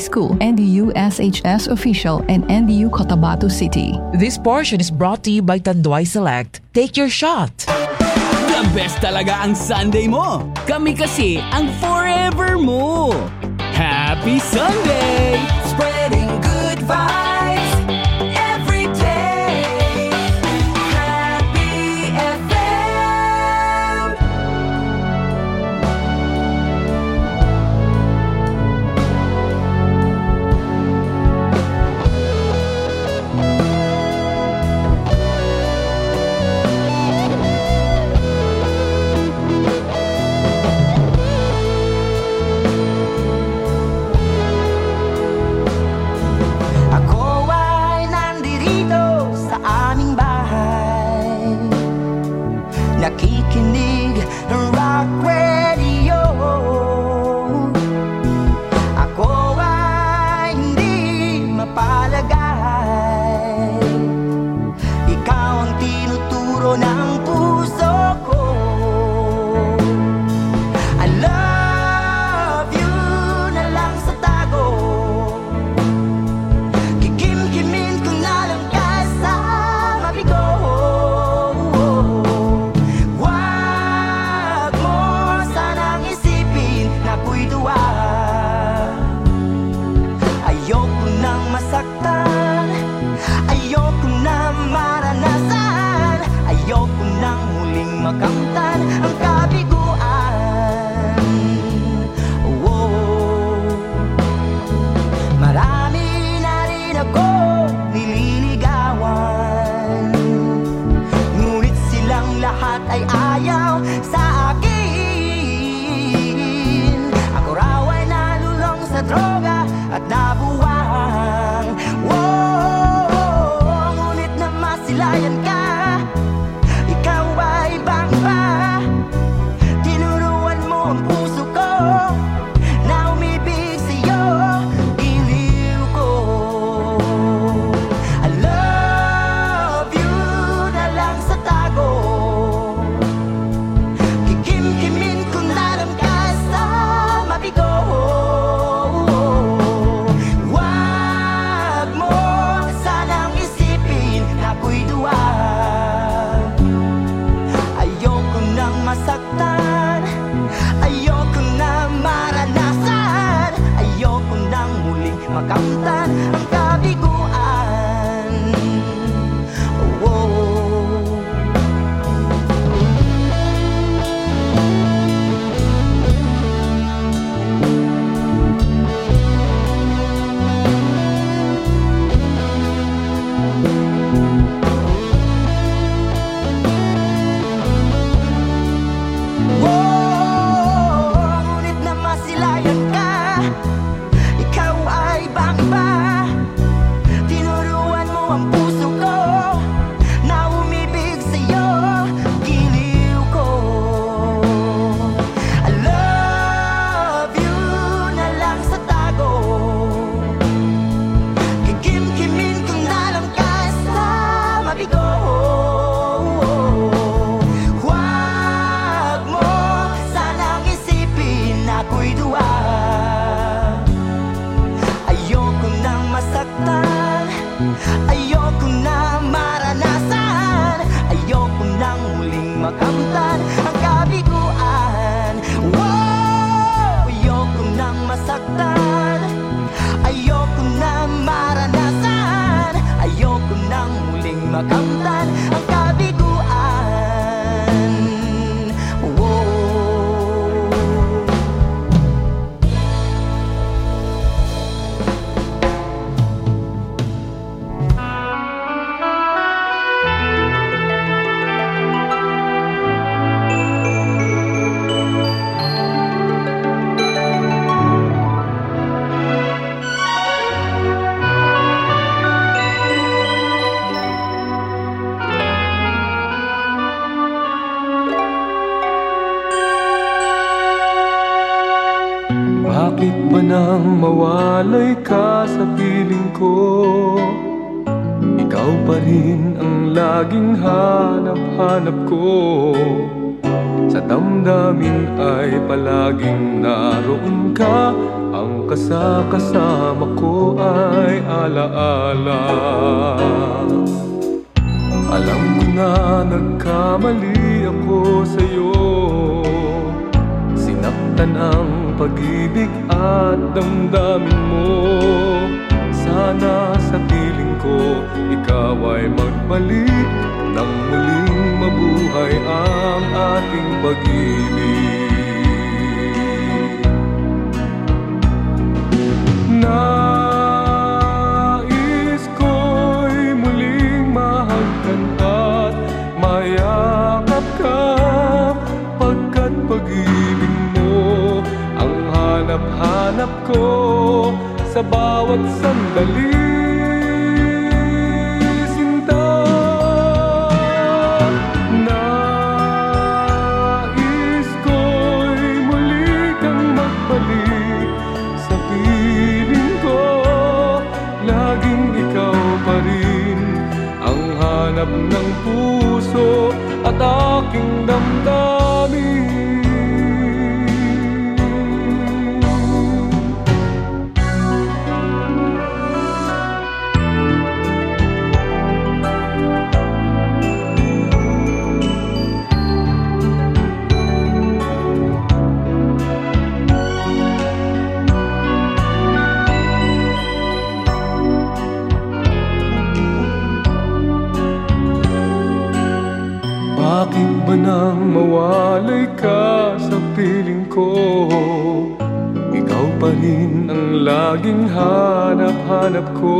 School, NDU SHS official, and NDU Cotabato City. This portion is brought to you by Tanduay Select. Take your shot. The best talaga ang Sunday mo. Kami kasi ang forever mo. Happy Sunday! Spreading good vibes Bakit ba nang mawalay ka sa piling ko? Ikaw pa rin ang laging hanap-hanap ko. Sa damdamin ay palaging naroon ka. Ang kasakasama ko ay alaala. Alam ko na nagkamali ako sa'yo. Sinaktan ang pag-ibig at damdamin mo. Sana sa piling ko ikaw ay magbalik Nang muling mabuhay ang ating pag-ibig. Nais hanap-hanap ko Sa bawat sandali. Sinta Nais ko'y muli kang magbalik Sa ko. Laging ikaw pa rin Ang hanap ng puso At aking damdamin mawalay ka sa piling ko? Ikaw pa rin ang laging hanap-hanap ko.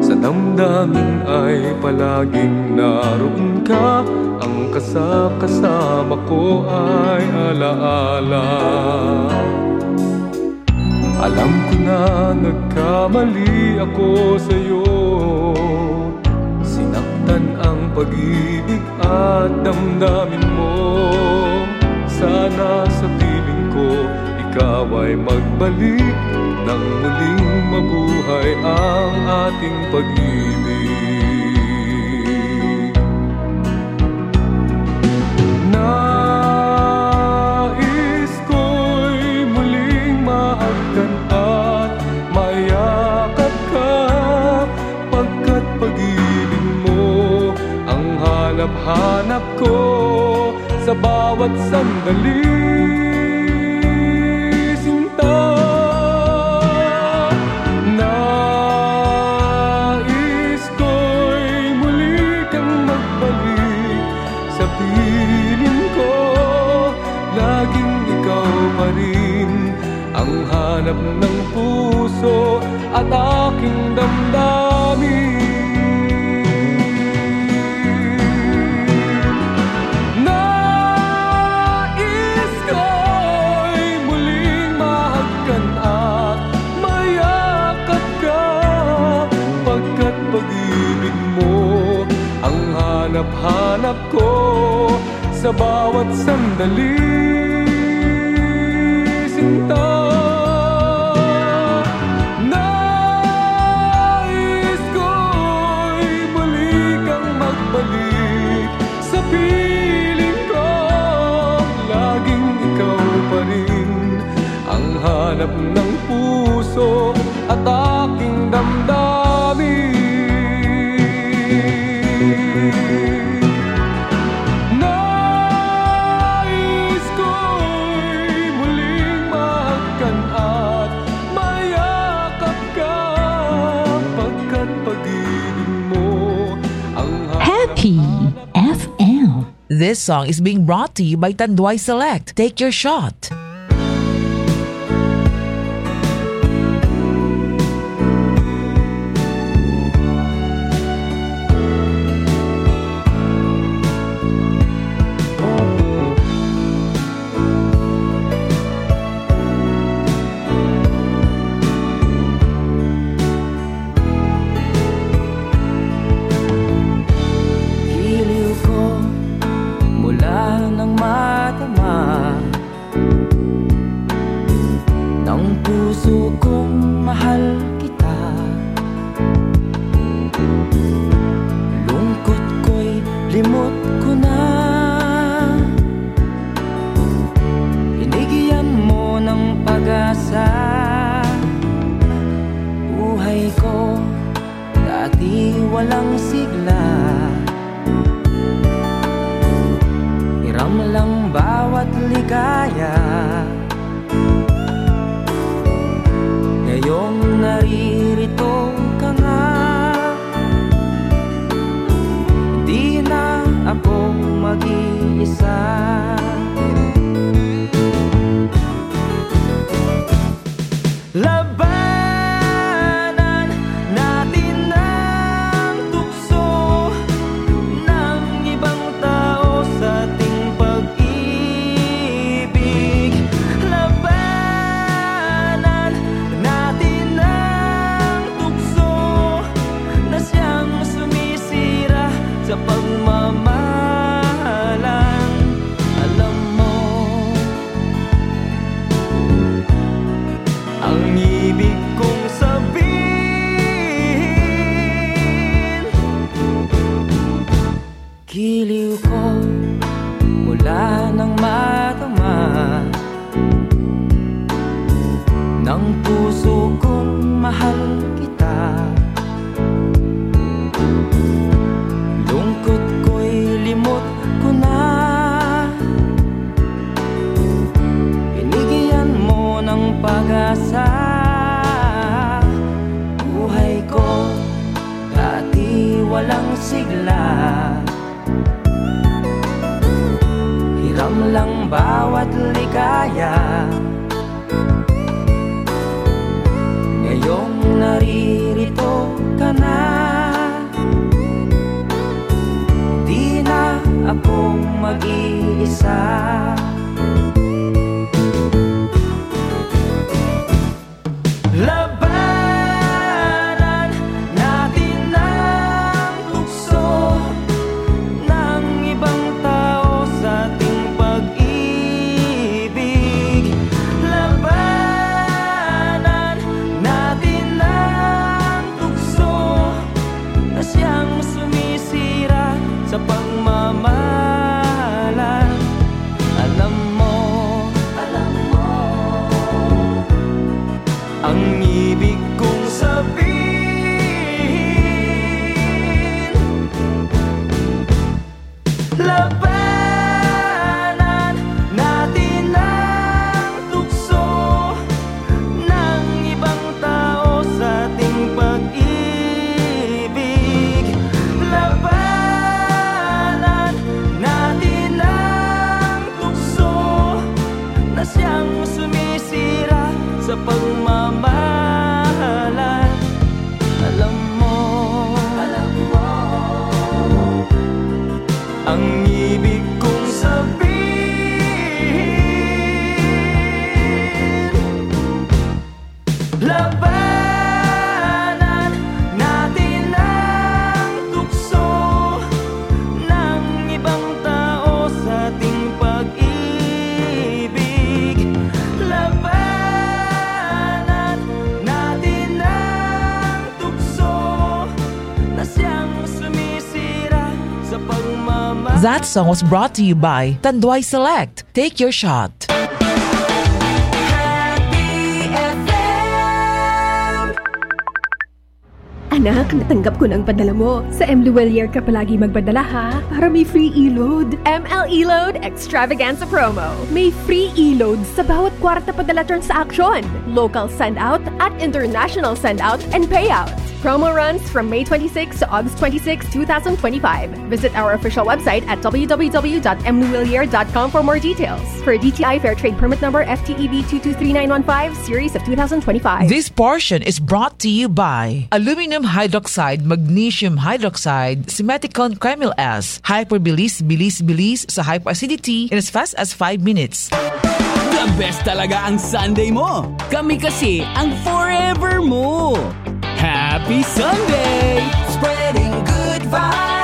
Sa damdamin ay palaging naroon ka. Ang kasakasama ko ay alaala. Alam ko na nagkamali ako sa'yo. Sinaktan ang pag-ibig at damdamin mo Sana sa piling ko ikaw ay magbalik. Nang muling mabuhay ang ating pag-ibig hanap-hanap ko Sa bawat sandali Sa bawat sandali This song is being brought to you by Tanduay Select. Take your shot. That song was brought to you by Tanduay Select. Take your shot. Anak, natanggap ko ng padala mo. Sa M. Luelier ka palagi magpadala ha, para may free e-load. ML e-load extravaganza promo. May free e-load sa bawat kwarta padala transaction. Local send out at international send out and payout. Promo runs from May 26 to August 26, 2025. Visit our official website at www.mluwillier.com for more details. For DTI Fair Trade Permit Number FTEB 223915, Series of 2025. This portion is brought to you by aluminum hydroxide, magnesium hydroxide, Simeticon Cremil S, Hyperbilis, bilis, bilis sa hyperacidity in as fast as 5 minutes. The best talaga ang Sunday mo. Kami kasi ang forever mo. Happy Sunday! Spreading good vibes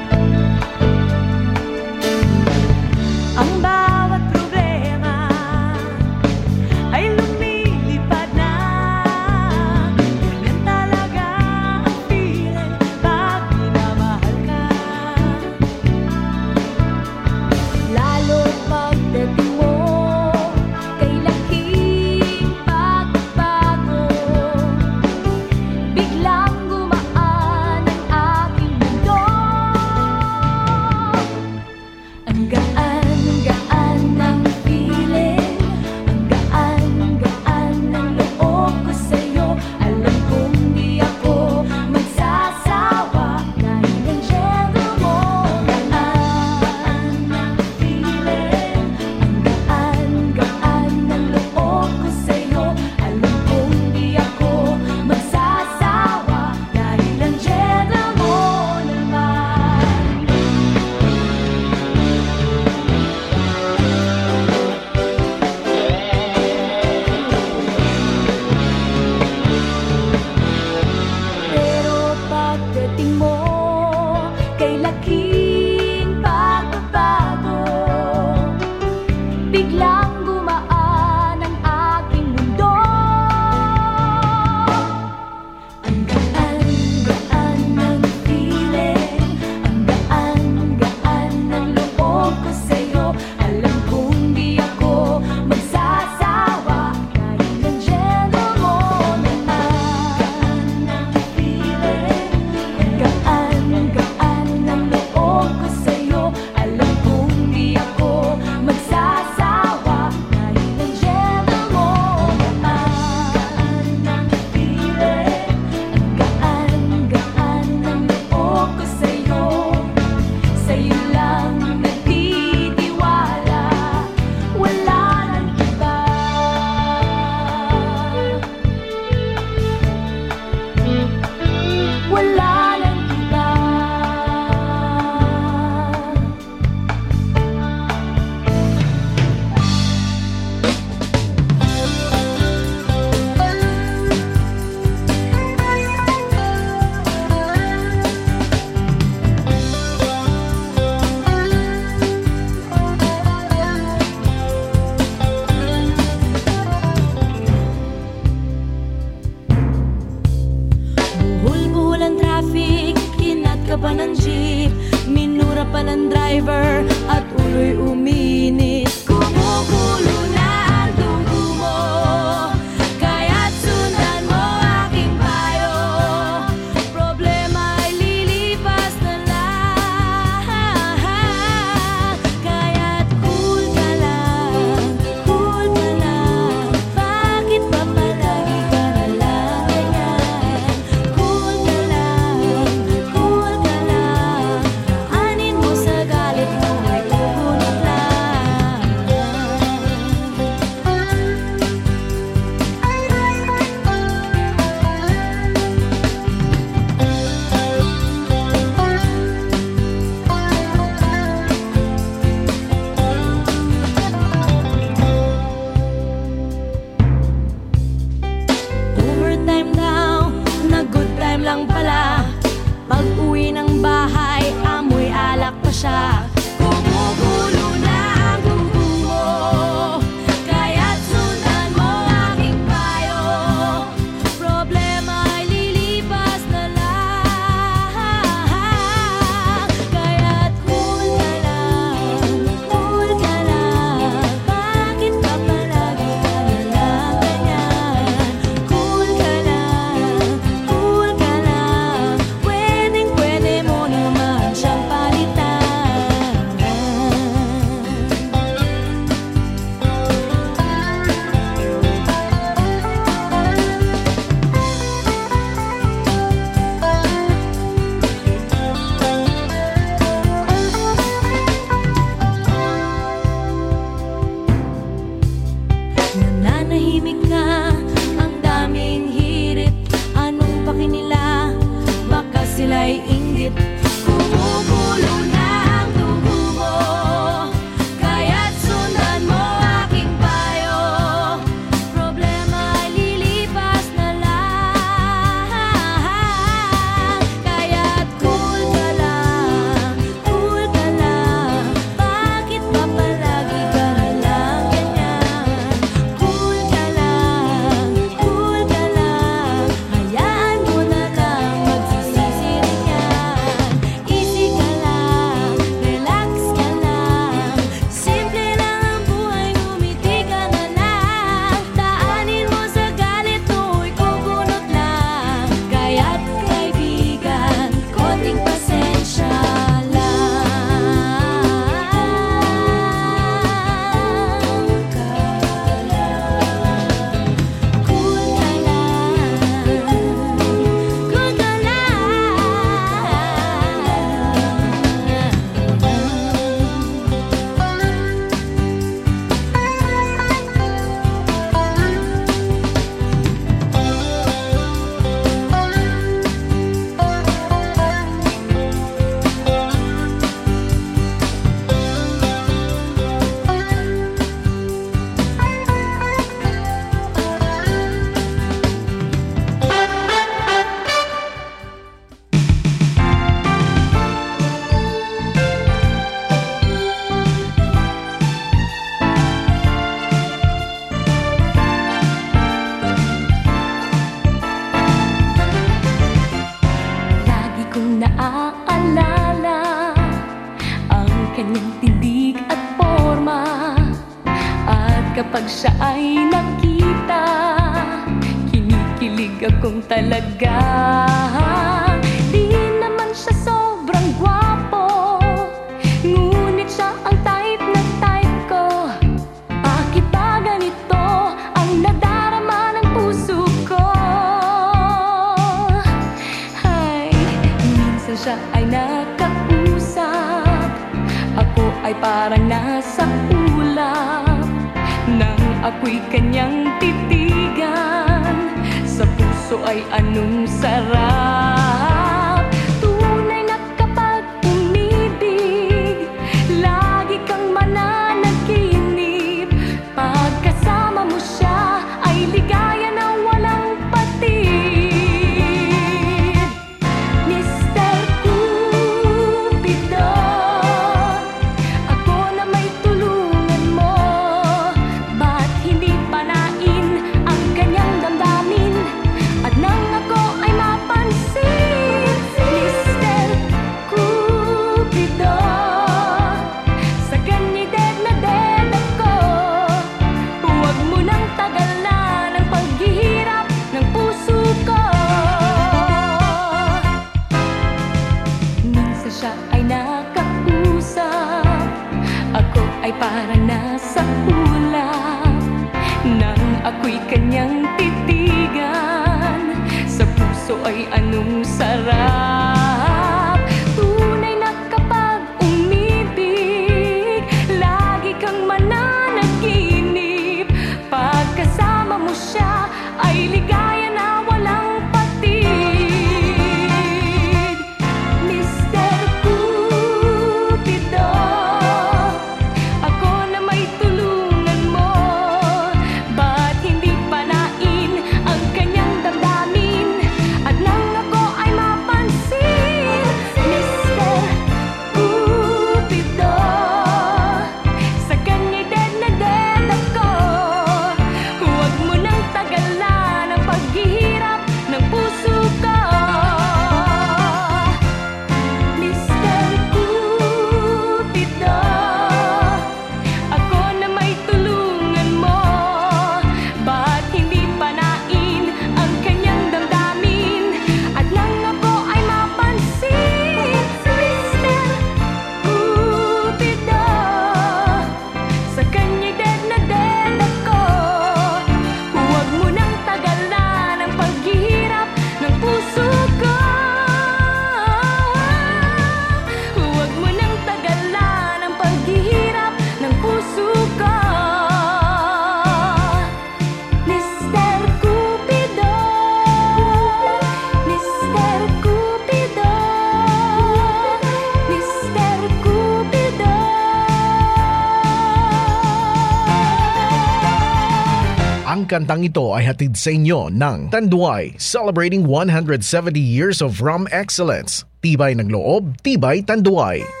kantang ito ay hatid sa inyo ng Tanduay, celebrating 170 years of rum excellence. Tibay ng loob, tibay Tanduay.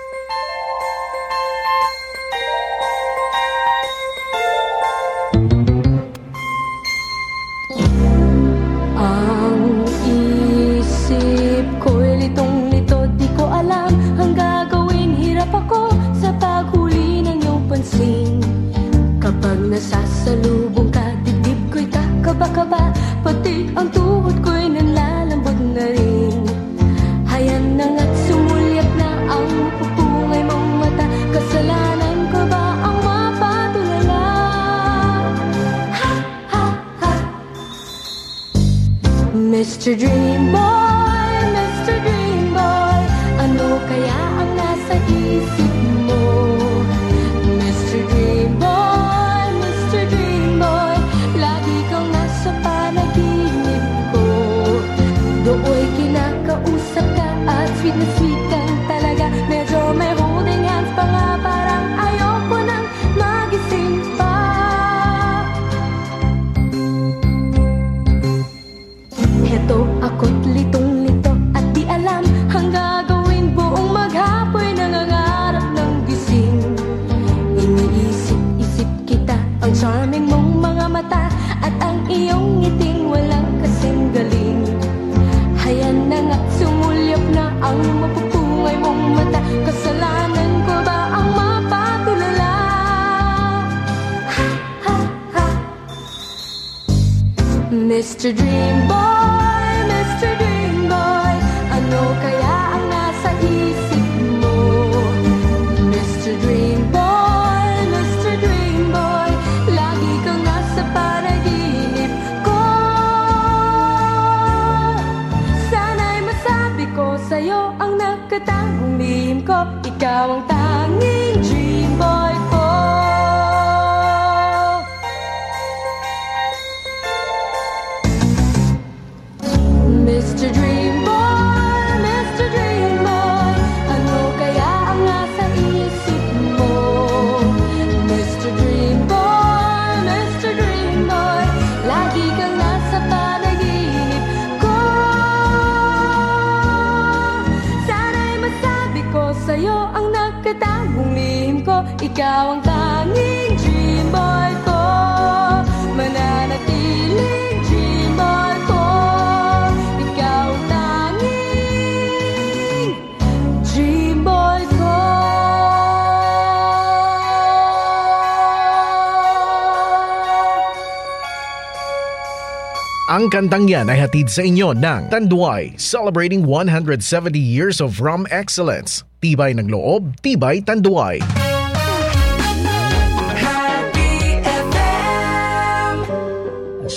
Tanging ko. Mananatiling dream ko, ikaw ang tanging dream ko. Ang kantang yan ay hatid sa inyo ng Tanduay, celebrating 170 years of rum excellence. Tibay ng loob, tibay Tanduay.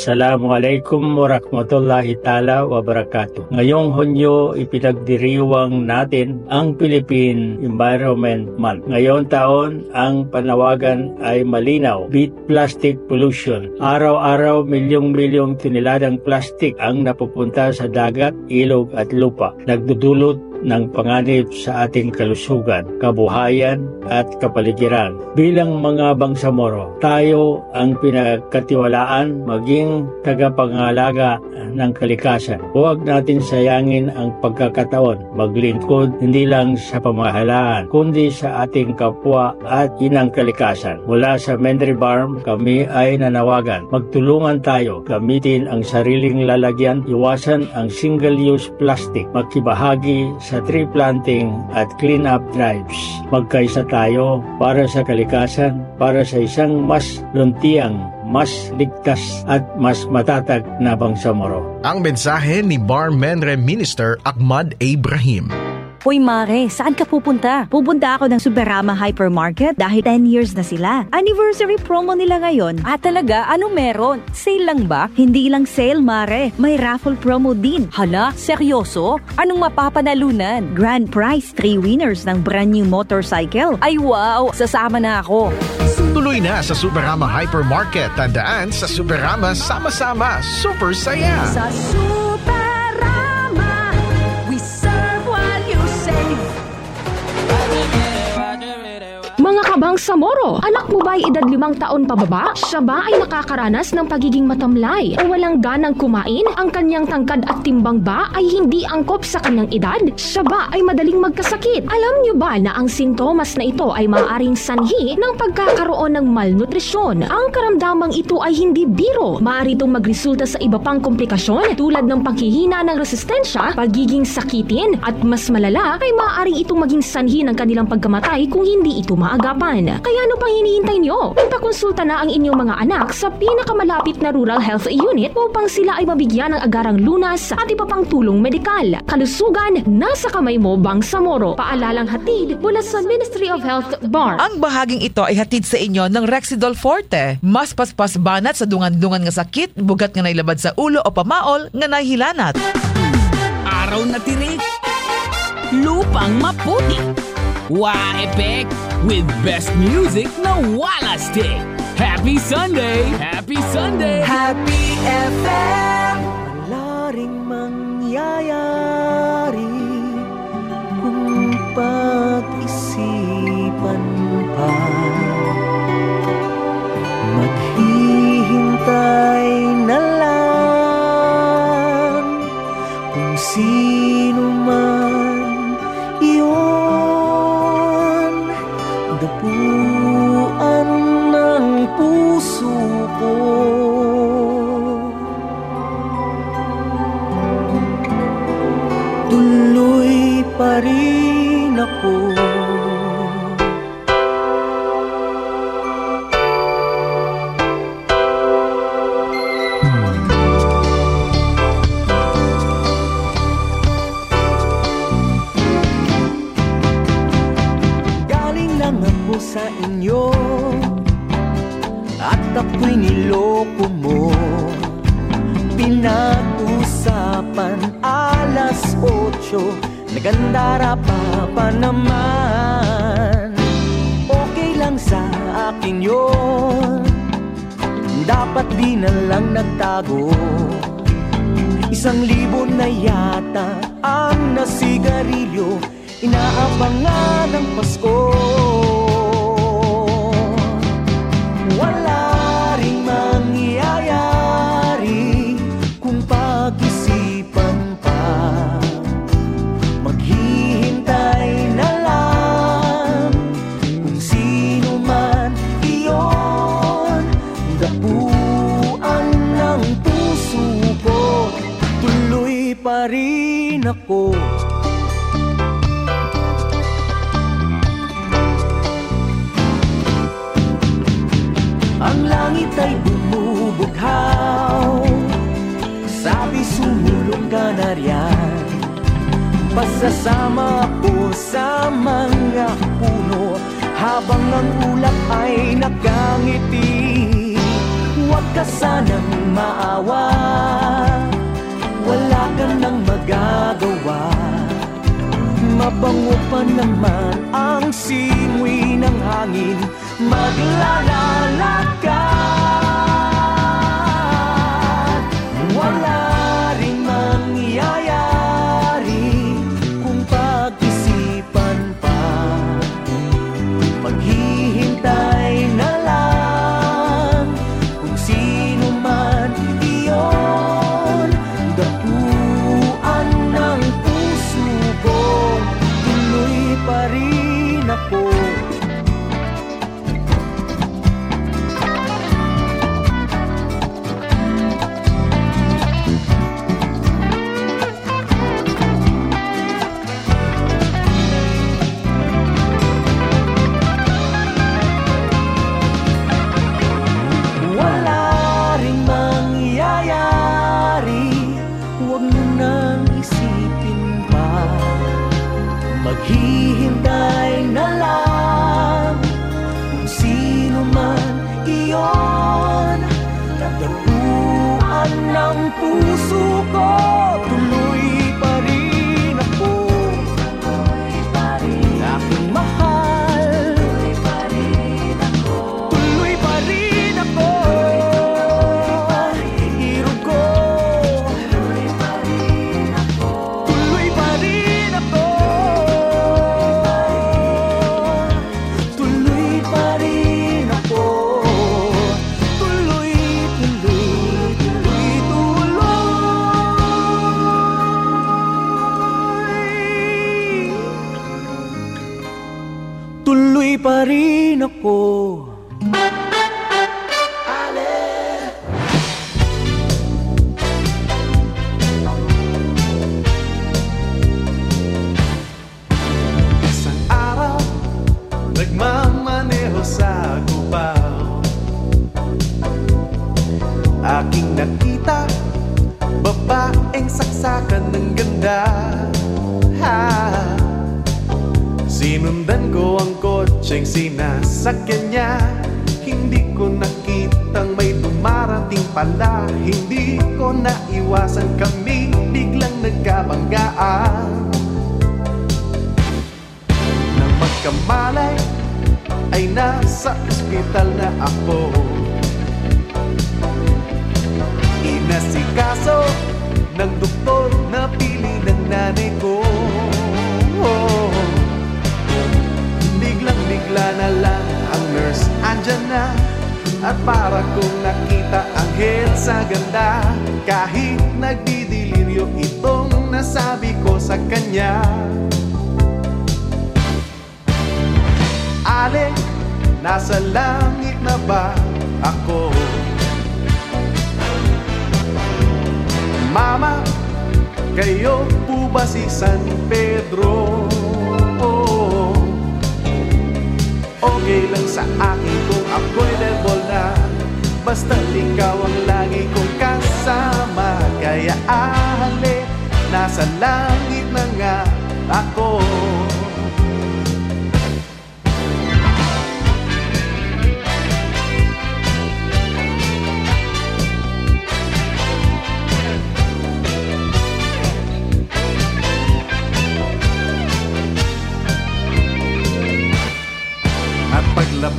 Assalamualaikum warahmatullahi ta'ala wabarakatuh. Ngayong Hunyo, ipinagdiriwang natin ang Philippine Environment Month. Ngayon taon, ang panawagan ay malinaw, beat plastic pollution. Araw-araw, milyong-milyong tiniladang plastic ang napupunta sa dagat, ilog at lupa. Nagdudulot ng panganib sa ating kalusugan, kabuhayan at kapaligiran. Bilang mga bangsamoro, tayo ang pinagkatiwalaan maging tagapangalaga ng kalikasan. Huwag natin sayangin ang pagkakataon maglingkod hindi lang sa pamahalaan kundi sa ating kapwa at inang kalikasan. Mula sa Mendry Farm, kami ay nanawagan. Magtulungan tayo, gamitin ang sariling lalagyan, iwasan ang single-use plastic, makibahagi sa tree planting at clean-up drives. Magkaisa tayo para sa kalikasan, para sa isang mas luntiang, mas ligtas at mas matatag na bangsamoro. Ang mensahe ni Bar Menre Minister Ahmad Ibrahim. Hoy Mare, saan ka pupunta? Pupunta ako ng Superama Hypermarket dahil 10 years na sila. Anniversary promo nila ngayon. Ah talaga? Ano meron? Sale lang ba? Hindi lang sale, Mare. May raffle promo din. Hala, seryoso? Anong mapapanalunan? Grand prize, 3 winners ng brand new motorcycle. Ay wow, sasama na ako. Tuloy na sa Superama Hypermarket. Tandaan sa Superama, sama-sama, super saya. Sa Superama, Mga kabang Samoro, anak mo ba ay edad limang taon pababa? Siya ba ay nakakaranas ng pagiging matamlay o walang ganang kumain? Ang kanyang tangkad at timbang ba ay hindi angkop sa kanyang edad? Siya ba ay madaling magkasakit? Alam niyo ba na ang sintomas na ito ay maaaring sanhi ng pagkakaroon ng malnutrisyon? Ang karamdamang ito ay hindi biro. Maaari itong magresulta sa iba pang komplikasyon tulad ng paghihina ng resistensya, pagiging sakitin, at mas malala ay maaaring itong maging sanhi ng kanilang pagkamatay kung hindi ito maagapan. Kaya ano pang hinihintay nyo? Ipakonsulta na ang inyong mga anak sa pinakamalapit na rural health unit upang sila ay mabigyan ng agarang lunas at iba pang tulong medikal. Kalusugan, nasa kamay mo, Bangsamoro. Paalalang hatid mula sa Ministry of Health, BAR. Ang bahaging ito ay hatid sa inyo ng Rexidol Forte. Mas paspas banat sa dungan-dungan nga sakit, bugat nga nailabad sa ulo o pamaol nga nahilanat. Araw na tirik. Lupang maputi. Epek with best music na wala stick. Happy Sunday! Happy Sunday! Happy FM Wala ring mangyayari kung ako'y niloko mo. Pinag-usapan alas 8 Nagandara pa pa naman. Okay lang sa akin yun. Dapat di na lang nagtago. Isang libo na yata ang nasigarilyo. Inaabangan ng Pasko. Wala ako. Ang langit ay bumubughaw Sabi sumulong ka na riyan. Pasasama ako sa mga puno Habang ang ulap ay nakangiti Huwag ka sanang maawa Wala ka nang magagawa. Mabango pa naman ang simoy ng hangin. Maglalakad saksakan ng ganda ha. Sinundan ko ang kotseng sinasakyan niya. Hindi ko nakitang may dumarating pala. Hindi ko naiwasan kami. Biglang nagkabanggaan. Nang magkamalay ay nasa ospital na ako. Inasikaso ng doktor na pili ng nanay ko. Biglang bigla na lang ang nurse andyan na At para kong nakita ang head sa ganda. Kahit nagdidiliryo itong nasabi ko sa kanya. Ale, nasa langit na ba ako? Mama, kayo po ba si San Pedro? Okay lang sa akin kung ako'y level na. Basta ikaw ang lagi kong kasama. Kaya ahali, nasa langit na nga ako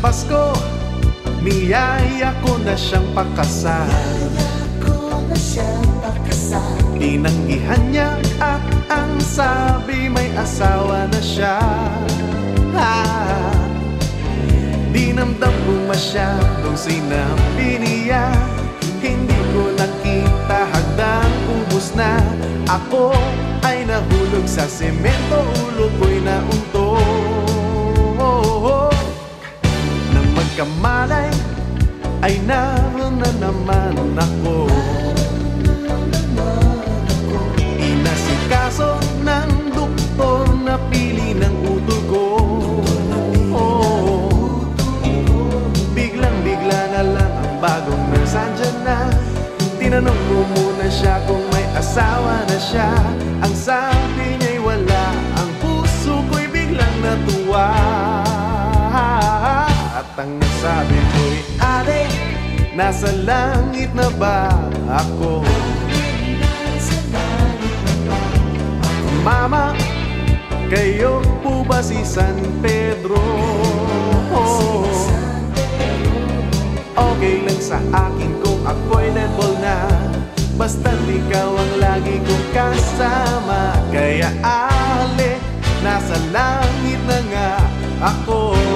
Pasko Niyaya ko na siyang pakasal. Tinanggihan niya at ang sabi may asawa na siya. Ah, Dinamdam ko masyadong sinabi niya. Hindi ko nakita hagdan ubos na. Ako ay nahulog sa semento Ulo ko'y naunto Nang magkamalay ay naroon na naman ako. Inasikaso ng doktor na pili ng utol ko. Biglang bigla na lang ang bagong nurse andyan na. Tinanong ko muna siya kung may asawa na siya. Ang sabi nasa langit na ba ako? Mama, kayo po ba si San Pedro? Okay lang sa akin kung ako'y level na Basta't ikaw ang lagi kong kasama Kaya ale, nasa langit na nga ako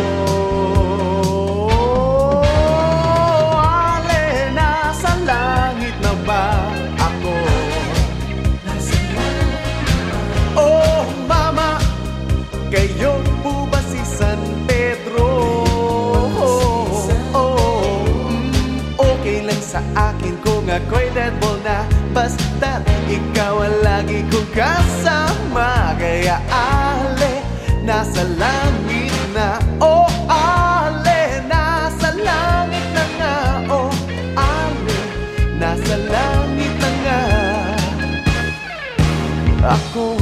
ako'y deadball na Basta't ikaw ang lagi kong kasama. Kaya ale, nasa langit na Oh, ale, nasa langit na nga Oh, ale, nasa langit na nga. Ako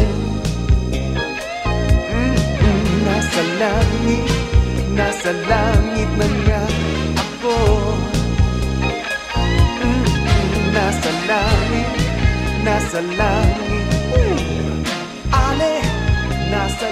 Mm-mm, Nasa langit, nasa langit nasa Ale, nasa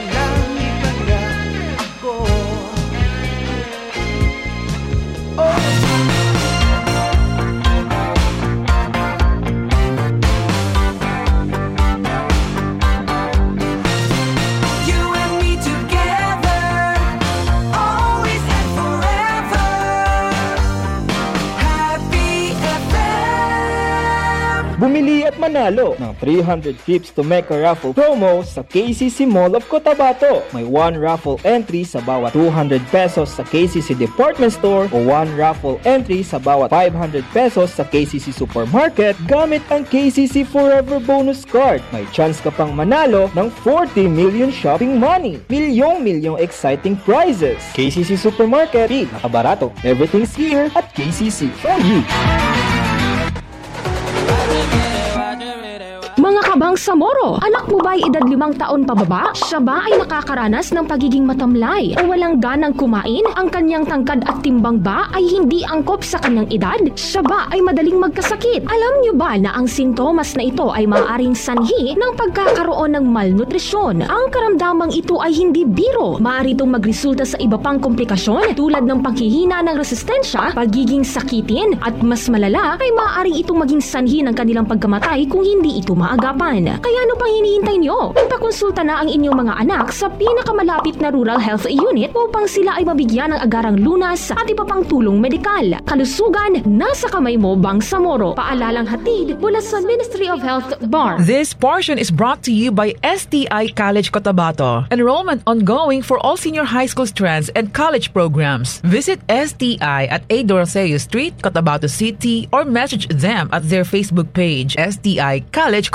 manalo ng 300 trips to Mecca raffle promo sa KCC Mall of Cotabato. May one raffle entry sa bawat 200 pesos sa KCC Department Store o one raffle entry sa bawat 500 pesos sa KCC Supermarket gamit ang KCC Forever Bonus Card. May chance ka pang manalo ng 40 million shopping money. Milyong-milyong exciting prizes. KCC Supermarket, nakabarato. Everything's here at KCC for you. Mga kabang Samoro, anak mo ba ay edad limang taon pababa? Siya ba ay nakakaranas ng pagiging matamlay o walang ganang kumain? Ang kanyang tangkad at timbang ba ay hindi angkop sa kanyang edad? Siya ba ay madaling magkasakit? Alam niyo ba na ang sintomas na ito ay maaaring sanhi ng pagkakaroon ng malnutrisyon? Ang karamdamang ito ay hindi biro. Maaari itong magresulta sa iba pang komplikasyon tulad ng paghihina ng resistensya, pagiging sakitin, at mas malala ay maaaring itong maging sanhi ng kanilang pagkamatay kung hindi ito maagapan. Kaya ano pang hinihintay nyo? Ipakonsulta na ang inyong mga anak sa pinakamalapit na rural health unit upang sila ay mabigyan ng agarang lunas at iba pang tulong medikal. Kalusugan, nasa kamay mo, Bangsamoro. Paalalang hatid mula sa Ministry of Health, BAR. This portion is brought to you by STI College Cotabato. Enrollment ongoing for all senior high school strands and college programs. Visit STI at A. Doroteo Street, Cotabato City, or message them at their Facebook page, STI College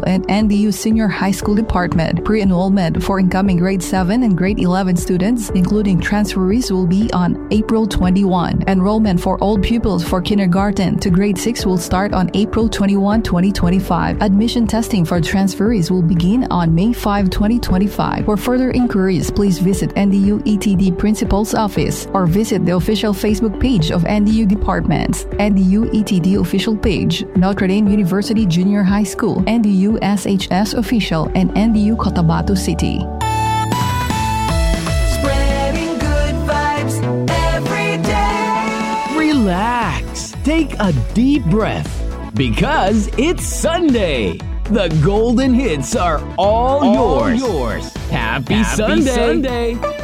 and NDU Senior High School Department. Pre-enrollment for incoming grade 7 and grade 11 students, including transferees, will be on April 21. Enrollment for old pupils for kindergarten to grade 6 will start on April 21, 2025. Admission testing for transferees will begin on May 5, 2025. For further inquiries, please visit NDU ETD Principal's Office or visit the official Facebook page of NDU Departments, NDU ETD official page, Notre Dame University Junior High School, NDU SHS official, and NDU Cotabato City. Take a deep breath because it's Sunday. The golden hits are all, All yours. yours. Happy, Happy Sunday. Sunday.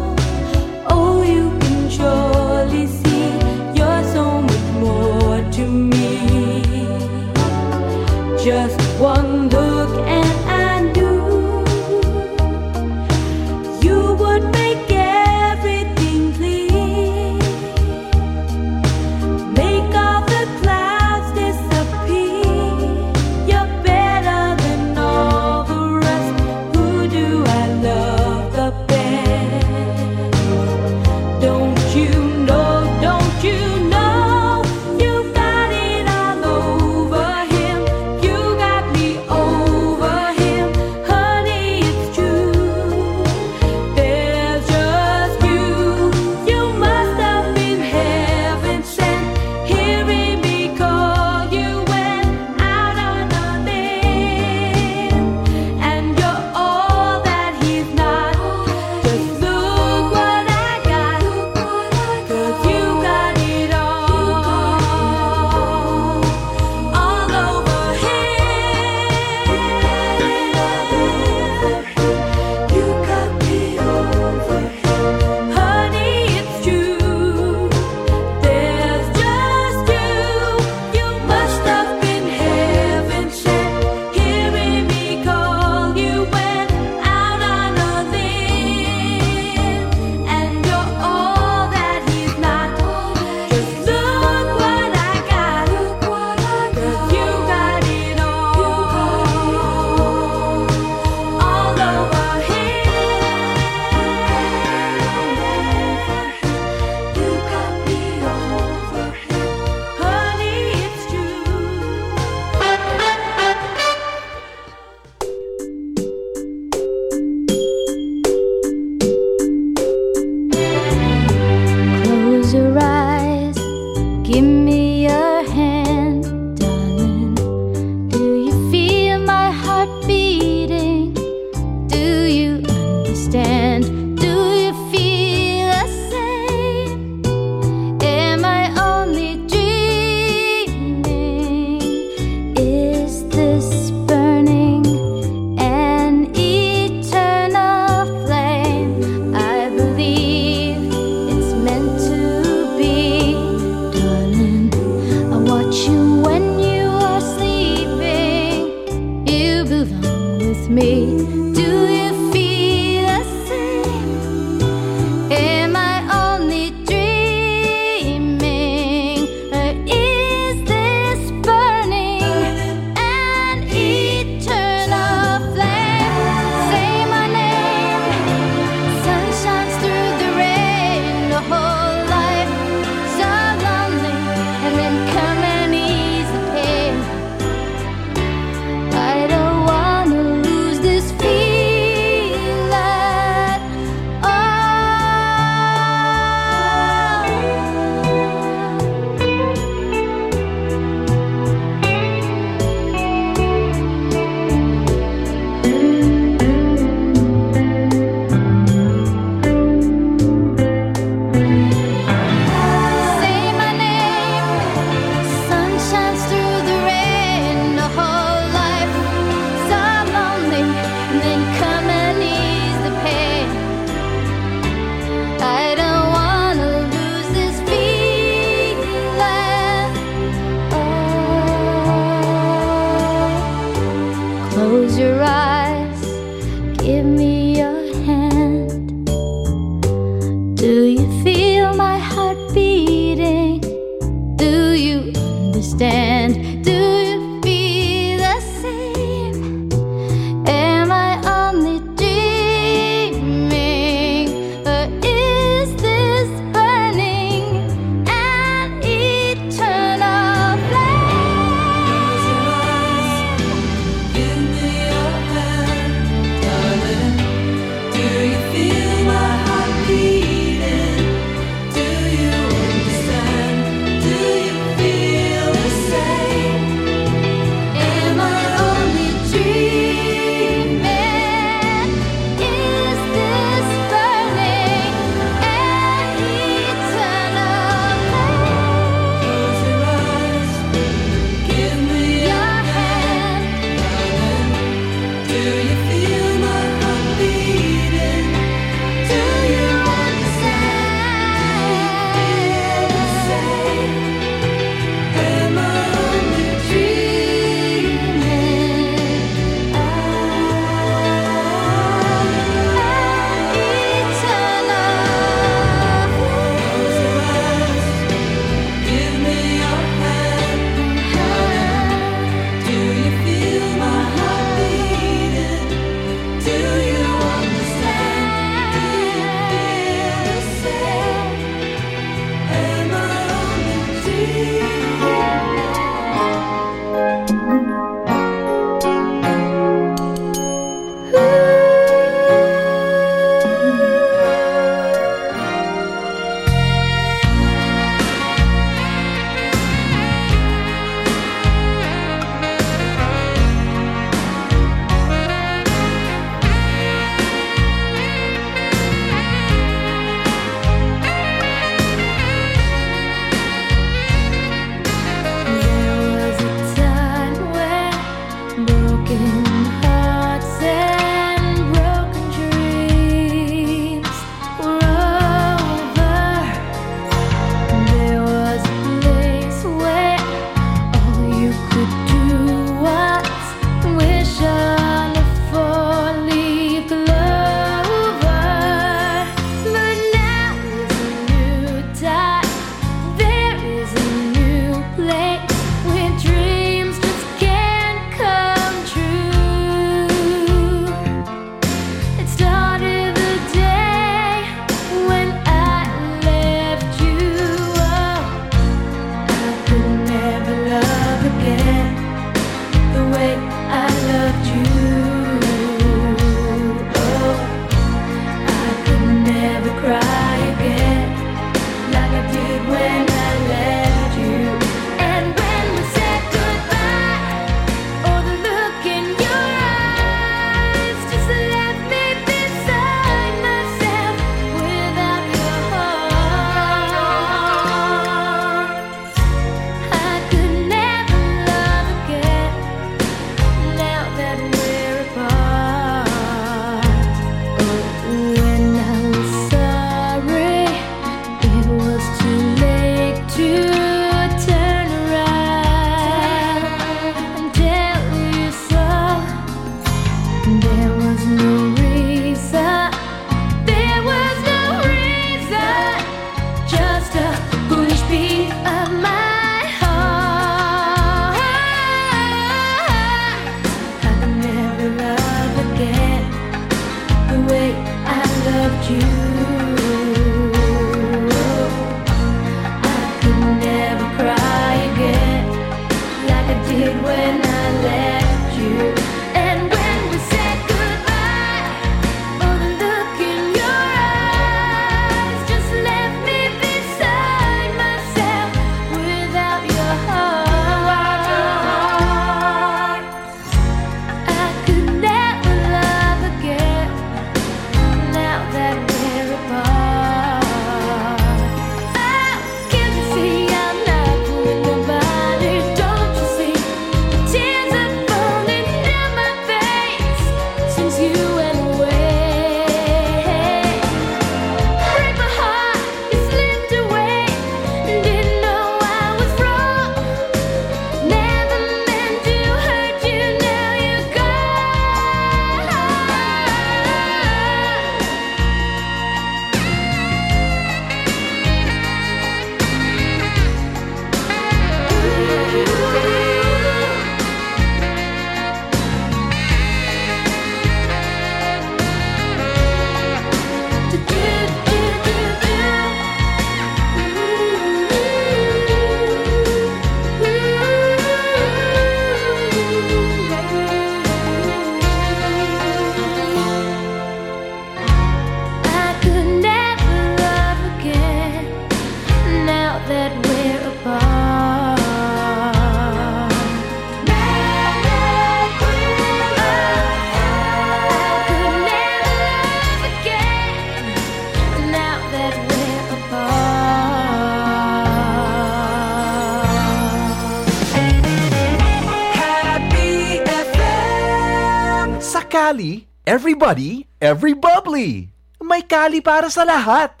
tali para sa lahat.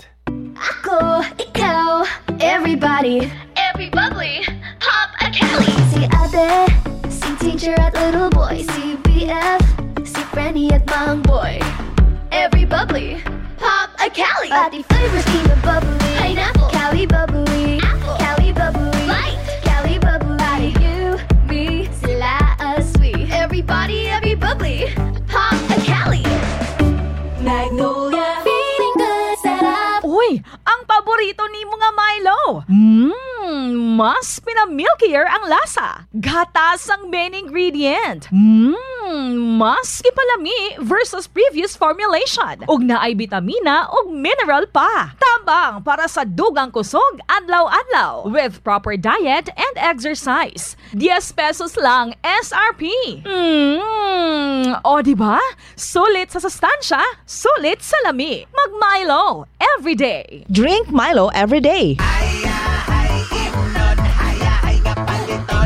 clear ang lasa. Gatas ang main ingredient. Mmm, mas ipalami versus previous formulation. Ug na ay bitamina ug mineral pa. Tambang para sa dugang kusog adlaw-adlaw with proper diet and exercise. 10 pesos lang SRP. Mmm, o di ba? Sulit sa sustansya, sulit sa lami. Mag Milo every day. Drink Milo every day. Ay, ay.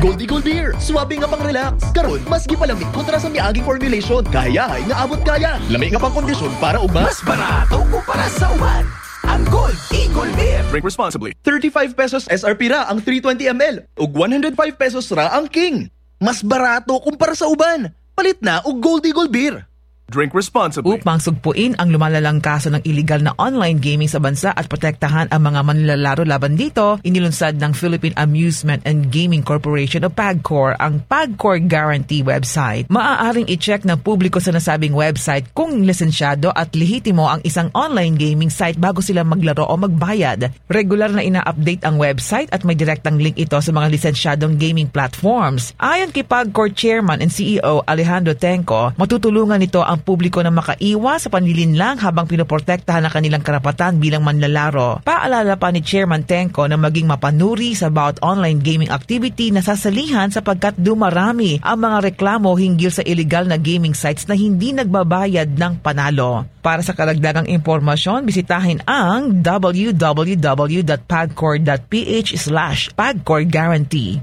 Goldie Gold Beer, swabe nga pang relax. Karon, mas gipalamig kontra sa miaging formulation. Kaya, inaabot kaya. Lamig nga pang kondisyon para uban. Mas barato ko para sa uban. Ang Gold Eagle Beer. Drink responsibly. 35 pesos SRP ra ang 320 ml ug 105 pesos ra ang King. Mas barato kumpara sa uban. Palit na og Gold Eagle Beer. Drink responsibly. Upang sugpuin ang lumalalang kaso ng illegal na online gaming sa bansa at protektahan ang mga manlalaro laban dito, inilunsad ng Philippine Amusement and Gaming Corporation o PAGCOR ang PAGCOR Guarantee website. Maaaring i-check ng publiko sa nasabing website kung lisensyado at lehitimo ang isang online gaming site bago sila maglaro o magbayad. Regular na ina-update ang website at may direktang link ito sa mga lisensyadong gaming platforms. Ayon kay PAGCOR Chairman and CEO Alejandro Tenco, matutulungan nito ang publiko na makaiwas sa panlilinlang habang pinoprotektahan ang kanilang karapatan bilang manlalaro. Paalala pa ni Chairman Tenco na maging mapanuri sa bawat online gaming activity na sasalihan sapagkat dumarami ang mga reklamo hinggil sa illegal na gaming sites na hindi nagbabayad ng panalo. Para sa karagdagang impormasyon, bisitahin ang www.pagcor.ph slash pagcorguarantee.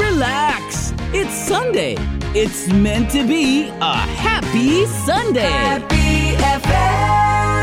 Relax! It's Sunday. It's meant to be a happy Sunday. Happy FM.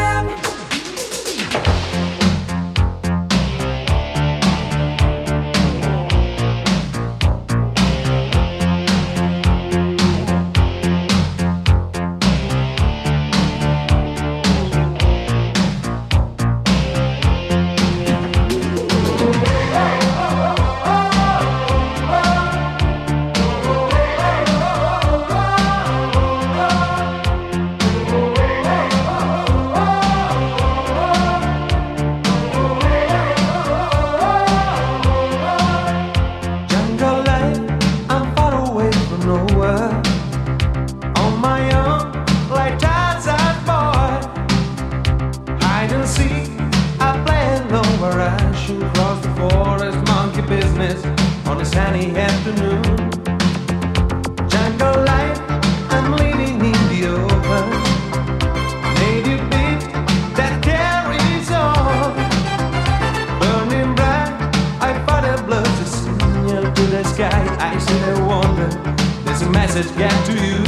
Sunny afternoon. Jungle life, I'm living in the open. Native beat that carries on. Burning bright, I fight a blood to signal to the sky. I see the wonder. There's a message get to you.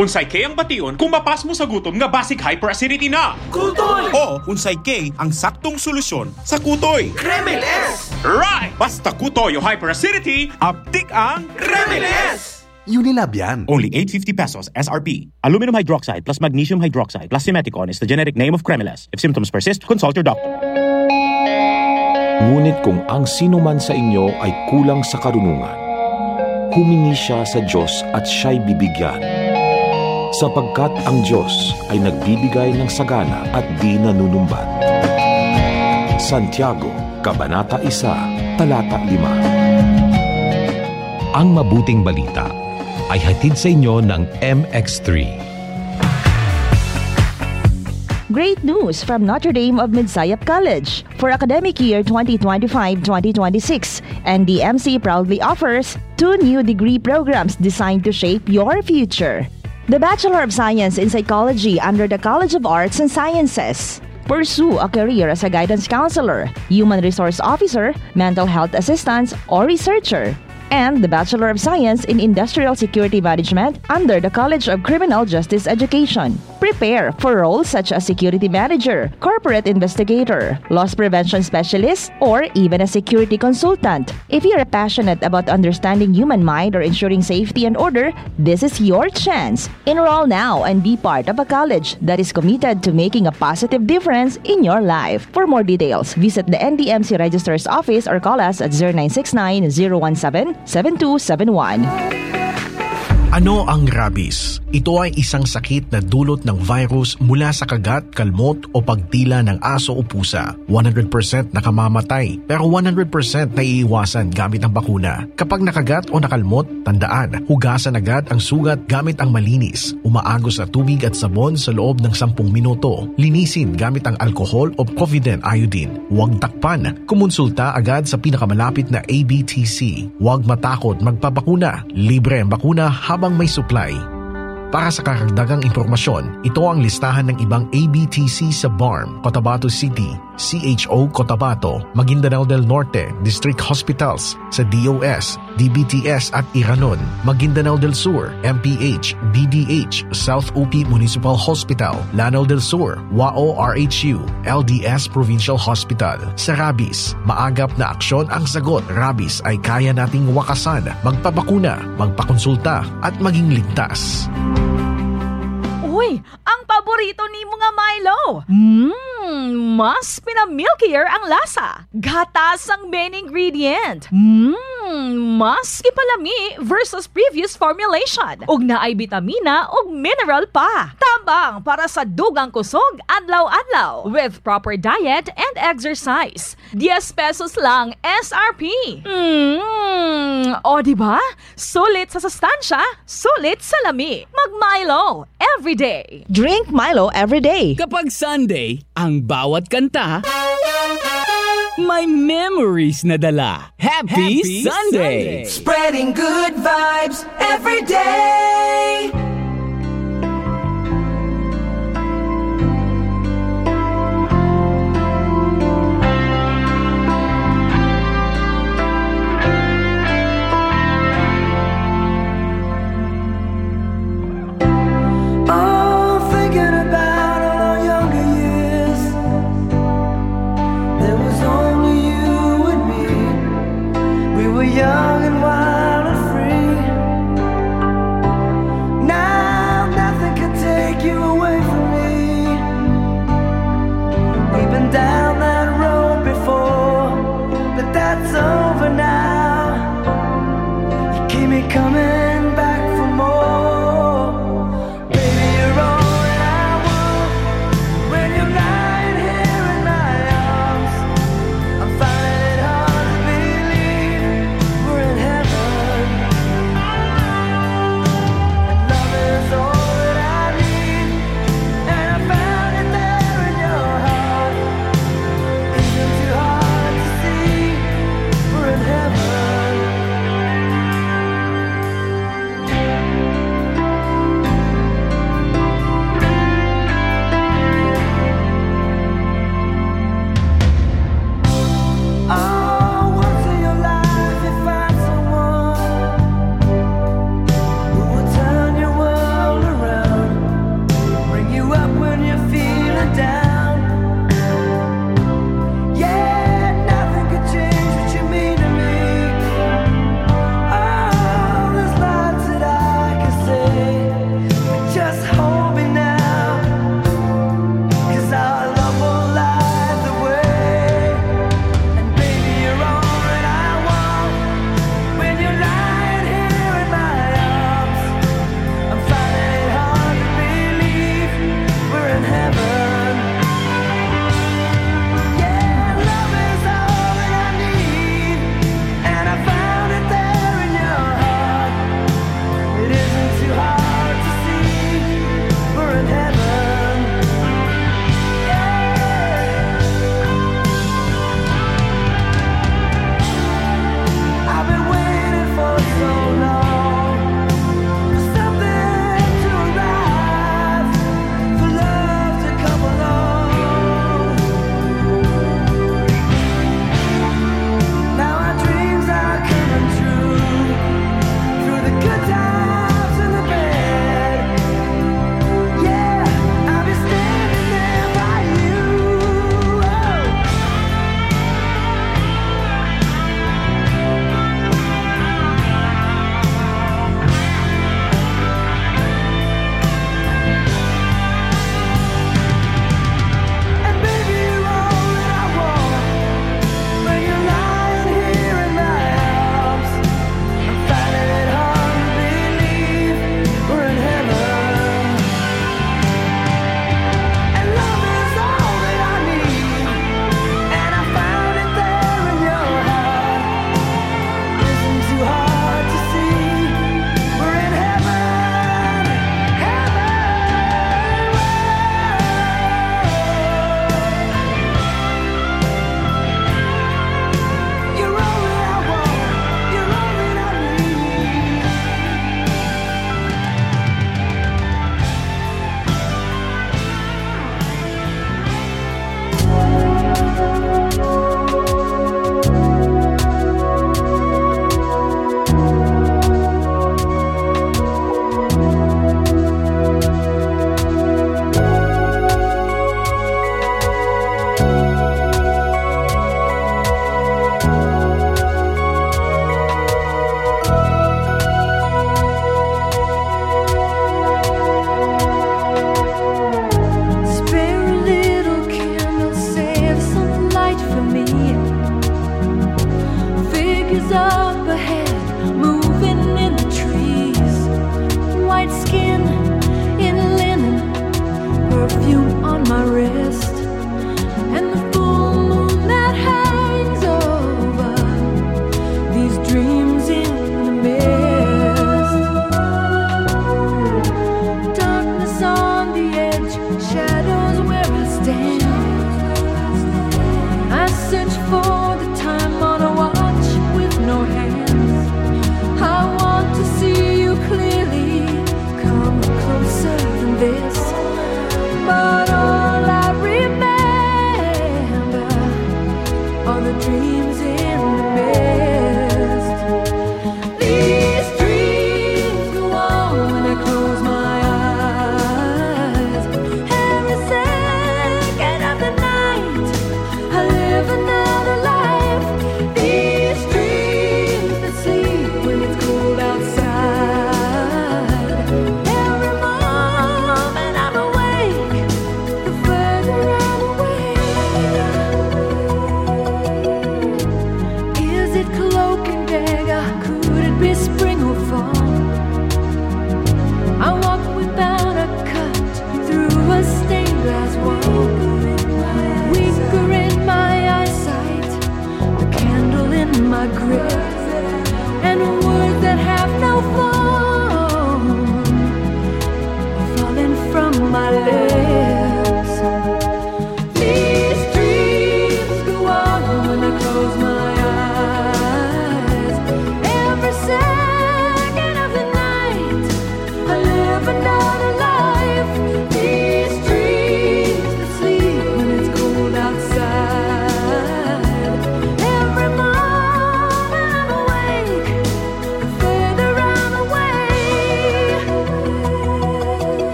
Unsay kay ang bation kung mapas mo sa gutom nga basic hyperacidity na. Kutoy! O unsay kay ang saktong solusyon sa kutoy. Kremeles! Right! Basta kutoy o hyperacidity, aptik ang Kremeles! Unilab yan. Only 850 pesos SRP. Aluminum hydroxide plus magnesium hydroxide plus simeticon is the generic name of Cremeles. If symptoms persist, consult your doctor. Ngunit kung ang sino man sa inyo ay kulang sa karunungan, humingi siya sa Diyos at siya'y bibigyan. Sapagkat ang Diyos ay nagbibigay ng sagana at di nanunumbat. Santiago, Kabanata 1, Talata 5 Ang mabuting balita ay hatid sa inyo ng MX3. Great news from Notre Dame of Midsayap College. For academic year 2025-2026, NDMC proudly offers two new degree programs designed to shape your future. The Bachelor of Science in Psychology under the College of Arts and Sciences. Pursue a career as a guidance counselor, human resource officer, mental health assistant, or researcher. And the Bachelor of Science in Industrial Security Management under the College of Criminal Justice Education. Prepare for roles such as security manager, corporate investigator, loss prevention specialist, or even a security consultant. If you're passionate about understanding human mind or ensuring safety and order, this is your chance. Enroll now and be part of a college that is committed to making a positive difference in your life. For more details, visit the NDMC Registrar's Office or call us at 0969 017 7271. Ano ang rabies? Ito ay isang sakit na dulot ng virus mula sa kagat, kalmot o pagtila ng aso o pusa. 100% nakamamatay pero 100% naiiwasan gamit ang bakuna. Kapag nakagat o nakalmot, tandaan, hugasan agad ang sugat gamit ang malinis. Umaagos na tubig at sabon sa loob ng 10 minuto. Linisin gamit ang alcohol o Coviden iodine. Huwag takpan. Kumonsulta agad sa pinakamalapit na ABTC. Huwag matakot magpabakuna. Libre ang bakuna habang may supply. Para sa karagdagang impormasyon, ito ang listahan ng ibang ABTC sa BARM, Cotabato City, CHO Cotabato, Maguindanao del Norte, District Hospitals, sa DOS, DBTS at Iranon, Maguindanao del Sur, MPH, BDH, South UP Municipal Hospital, Lanao del Sur, WAO RHU, LDS Provincial Hospital. Sa Rabis, maagap na aksyon ang sagot. Rabis ay kaya nating wakasan, magpabakuna, magpakonsulta at maging ligtas. Uy, ang paborito ni mga Milo. Mmm, mas pinamilkier ang lasa. Gatas ang main ingredient. Mmm, mas ipalami versus previous formulation. Ug na ay vitamina ug mineral pa. Tambang para sa dugang kusog adlaw-adlaw with proper diet and exercise. 10 pesos lang SRP. Mmm, o di ba? Sulit sa sustansya, sulit sa lami. Mag Milo every day. Drink Milo every day. Kapag Sunday, ang bawat kanta may memories na dala. Happy, Sunday! Spreading good vibes every day.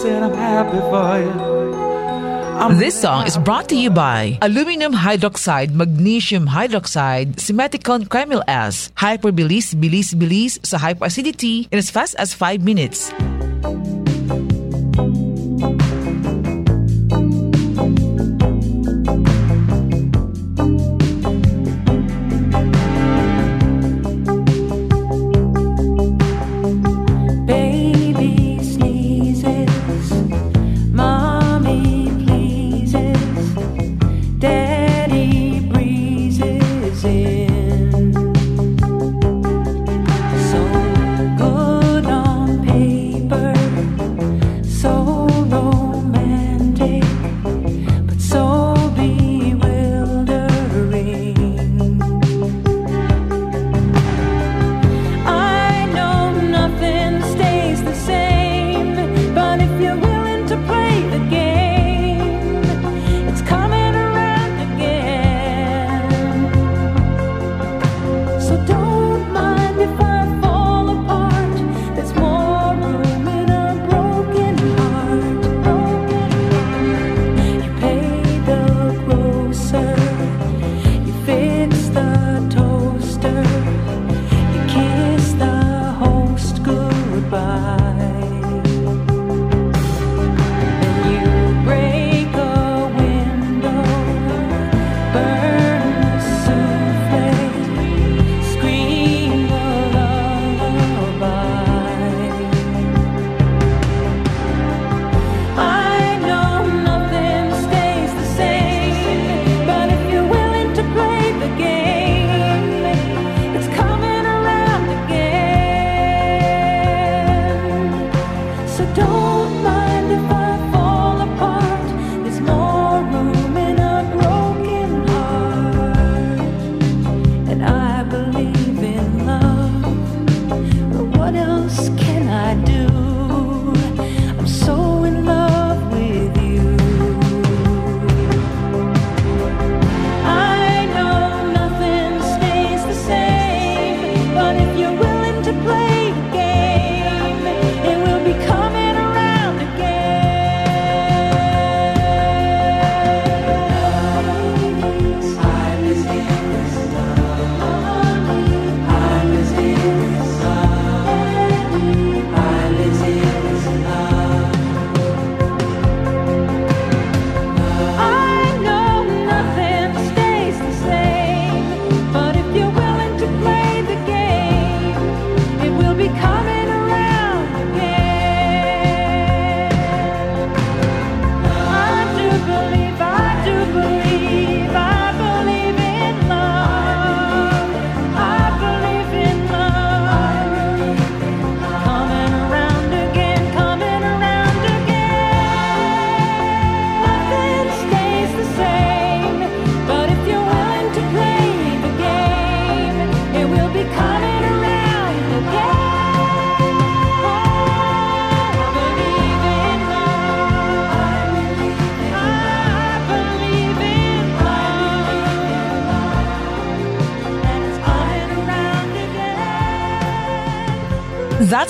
said I'm happy for you. This song is brought to you by aluminum hydroxide, magnesium hydroxide, Simeticon Cremil S, hyperbilis, bilis, bilis sa hypoacidity in as fast as 5 minutes.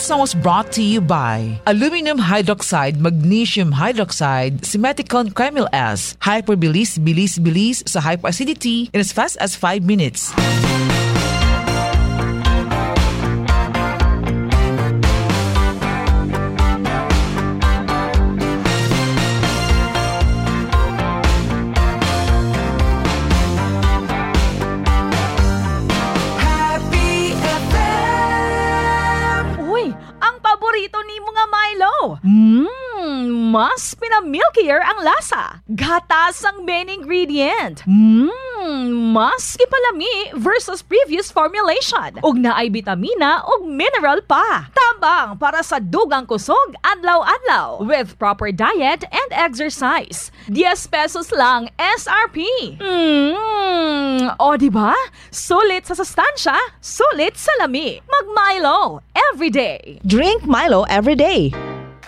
That was brought to you by Aluminum Hydroxide, Magnesium Hydroxide, Simeticon Cremil S, Hyperbilis, Bilis, Bilis sa hyperacidity in as fast as 5 minutes. Gatasang main ingredient. Mmm, mas ipalami versus previous formulation. Ug naay bitamina ug mineral pa. Tambang para sa dugang kusog adlaw-adlaw with proper diet and exercise. 10 pesos lang SRP. Mmm, o di ba? Sulit sa sustansya, sulit sa lami. Mag Milo every day. Drink Milo every day.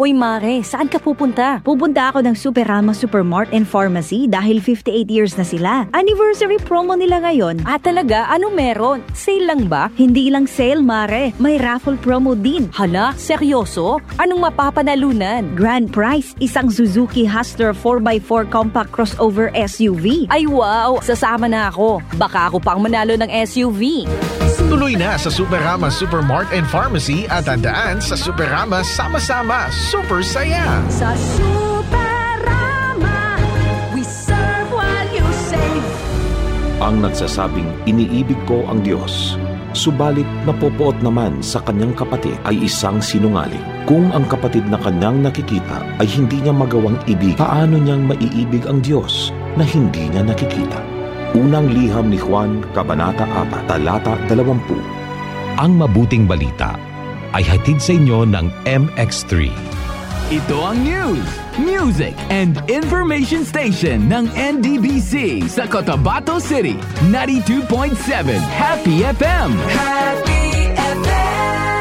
Hoy Mare, saan ka pupunta? Pupunta ako ng Superama Supermart and Pharmacy dahil 58 years na sila. Anniversary promo nila ngayon. At talaga, ano meron? Sale lang ba? Hindi lang sale, Mare. May raffle promo din. Hala, seryoso? Anong mapapanalunan? Grand prize, isang Suzuki Hustler 4x4 compact crossover SUV. Ay wow, sasama na ako. Baka ako pang manalo ng SUV. Tuloy na sa Superama Supermart and Pharmacy at tandaan sa Superama sama-sama super saya. Sa Superama, we serve while you save. Ang nagsasabing iniibig ko ang Diyos, subalit napopoot naman sa kanyang kapatid ay isang sinungaling. Kung ang kapatid na kanyang nakikita ay hindi niya magawang ibig, paano niyang maiibig ang Diyos na hindi niya nakikita? Unang liham ni Juan, Kabanata 4, Talata 20. Ang mabuting balita ay hatid sa inyo ng MX3. Ito ang news, music, and information station ng NDBC sa Cotabato City. 92.7 Happy FM. Happy FM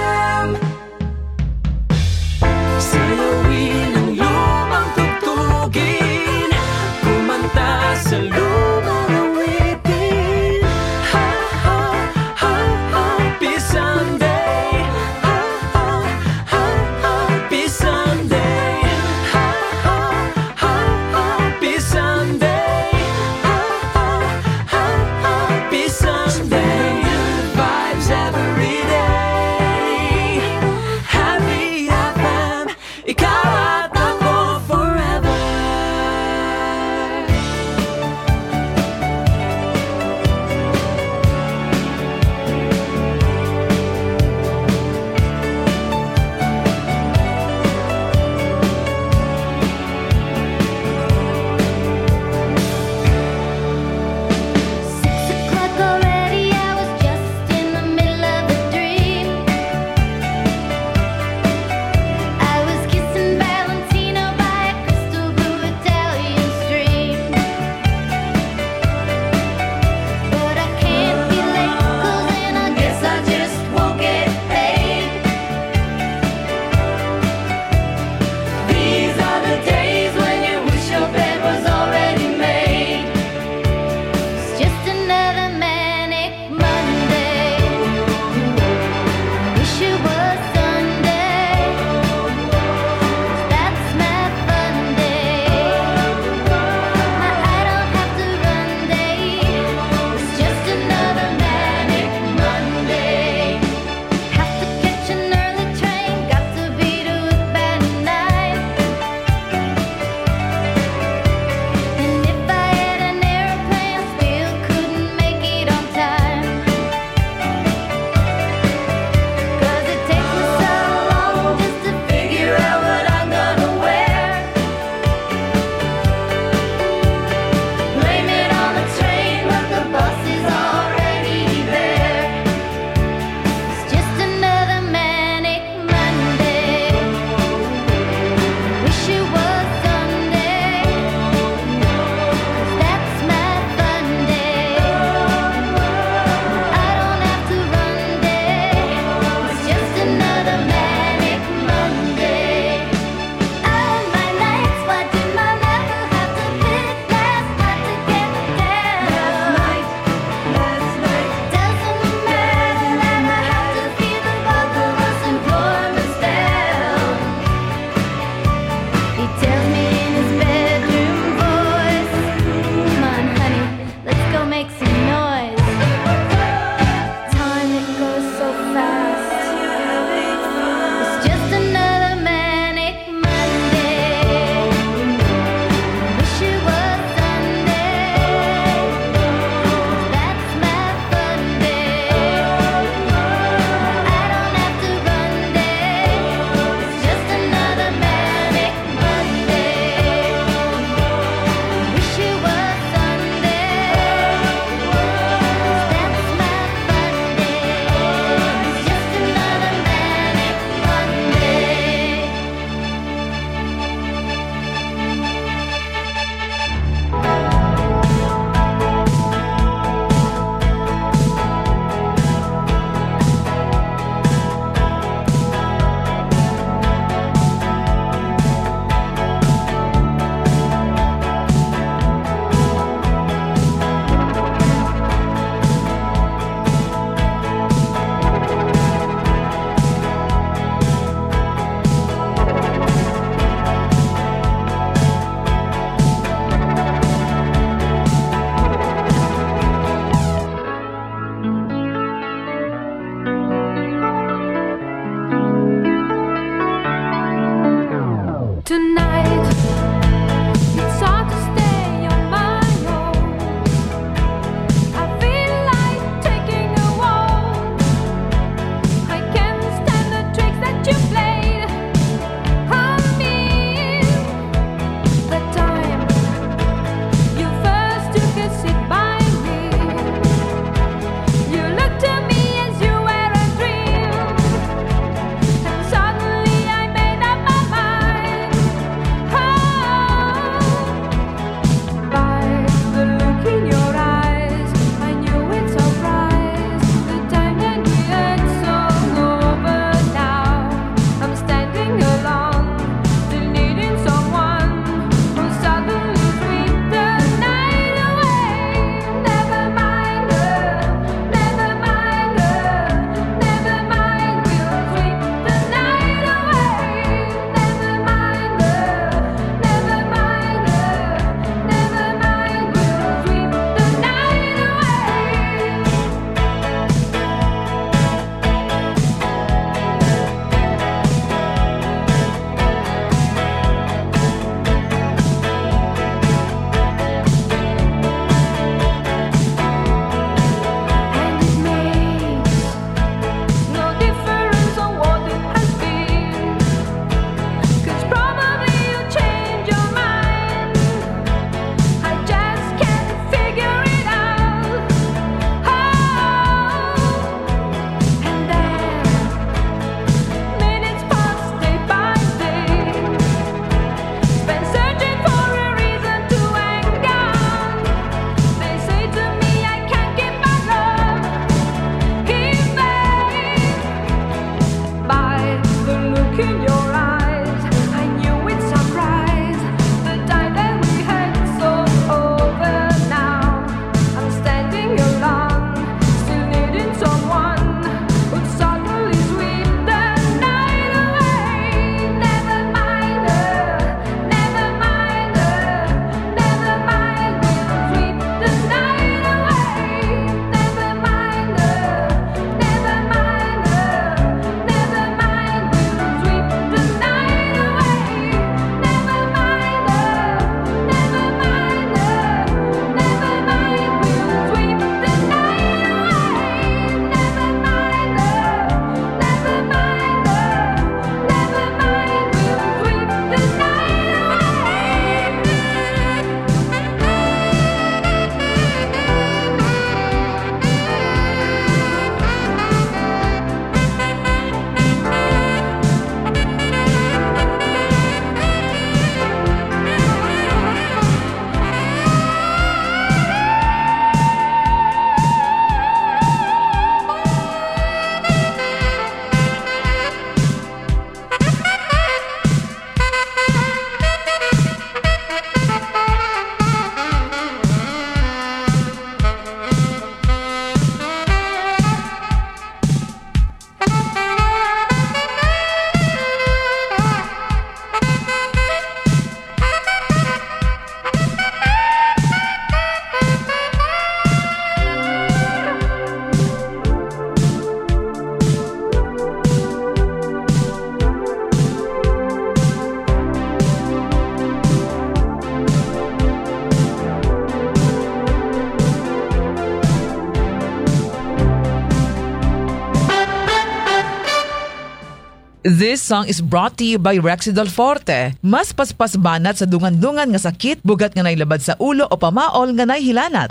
This song is brought to you by Rexidol Forte. Mas paspas banat sa dungan-dungan nga sakit, bugat nga nailabad sa ulo o pamaol nga hilanat.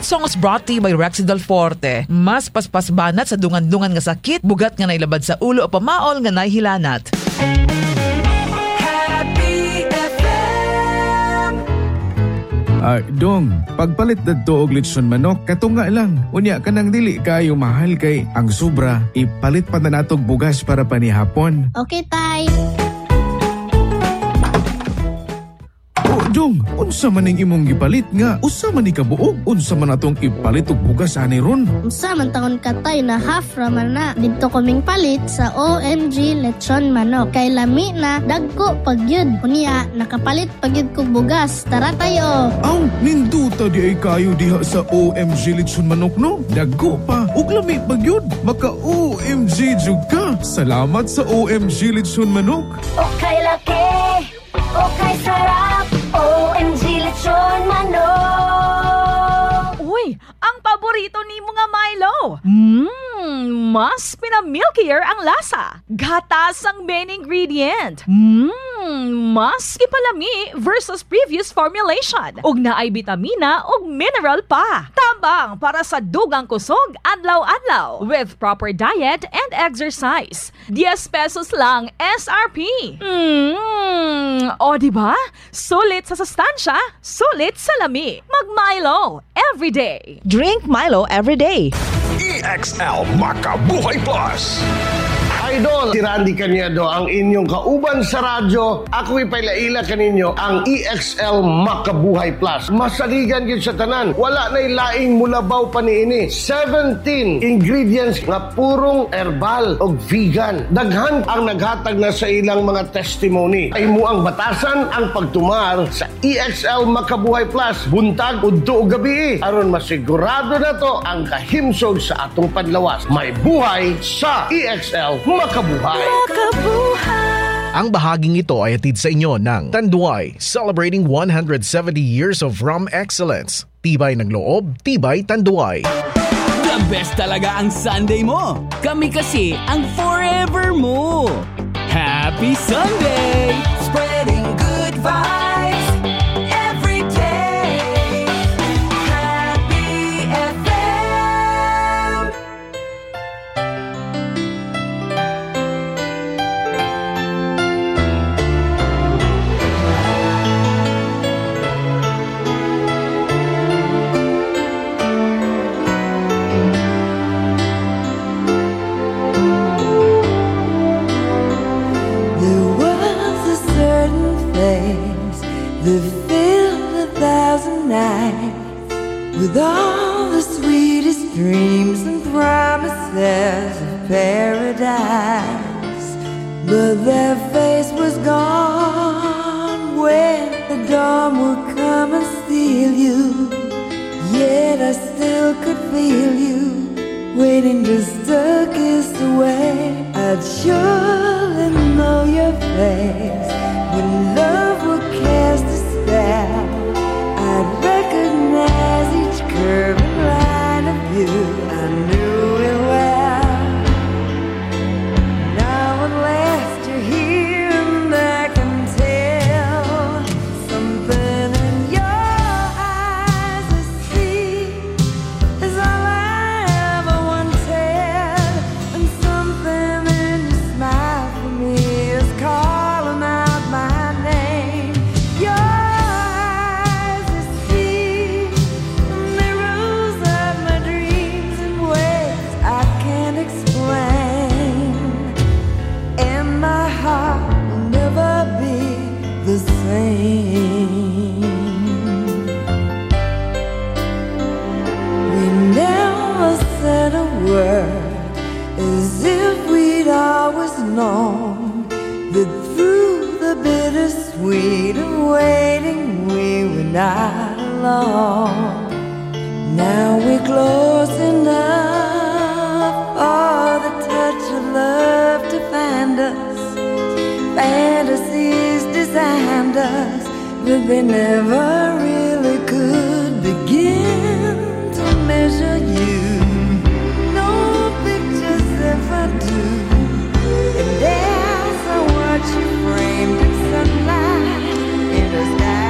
That song was brought to you by Rexidol Forte. Mas paspas banat sa dungan-dungan nga sakit, bugat nga nailabad sa ulo o pamaol nga nahilanat. Ah, dong, pagpalit dadto og litson manok, katunga lang. Unya ka nang dili kayo mahal kay ang sobra, ipalit pa na natog bugas para panihapon. Okay, tay. Unsa man ning imong gipalit nga? Usa man ni kabuok? Unsa man atong ipalit og bugas ani ron? Unsa man taon katay na half raman na dito kaming palit sa OMG Lechon Manok. Kay lami na dagko pagyud. Unya nakapalit pagyud ko bugas. Tara tayo. Aw, ninduta di ay kayo diha sa OMG Litson Manok no? Dagko pa, ug lami pagyud. Maka OMG jud ka. Salamat sa OMG Litson Manok. Okay laki. Okay sarap. Manok. Uy, ang paborito ni mga Milo. Mmm, mas pinamilkier ang lasa. Gatas ang main ingredient. Mmm, mas ipalami versus previous formulation. Ug naay bitamina ug mineral pa. Tambang para sa dugang kusog adlaw-adlaw with proper diet and exercise. 10 pesos lang SRP. Mmm, o di ba? Sulit sa sustansya, sulit sa lami. Mag Milo every day. Drink Milo every day. EXL Makabuhay Plus. Idol, si Randy Canedo ang inyong kauban sa radyo. Ako'y pailaila kaninyo ang EXL Makabuhay Plus. Masaligan yun sa tanan. Wala na ilaing mulabaw pa ni ini. 17 ingredients nga purong herbal o vegan. Daghan ang naghatag na sa ilang mga testimony. Ay mo ang batasan ang pagtumar sa EXL Makabuhay Plus. Buntag, udto o gabi. Aron masigurado na to ang kahimsog sa atong panlawas. May buhay sa EXL Makabuhay. Ang bahaging ito ay hatid sa inyo ng Tanduay, celebrating 170 years of rum excellence. Tibay ng loob, tibay Tanduay. The best talaga ang Sunday mo. Kami kasi ang forever mo. Happy Sunday! Spreading good vibes with all the sweetest dreams and promises of paradise. But their face was gone when the dawn would come and steal you. Yet I still could feel you waiting just a kiss away. I'd surely know your face when love would cast a spell. I'd recognize each curve and line of you. I knew night long. Now we're close enough for the touch of love to find us. Fantasies designed us, but they never really could begin to measure you. No pictures ever do, and there's a watch you framed in sunlight in the sky.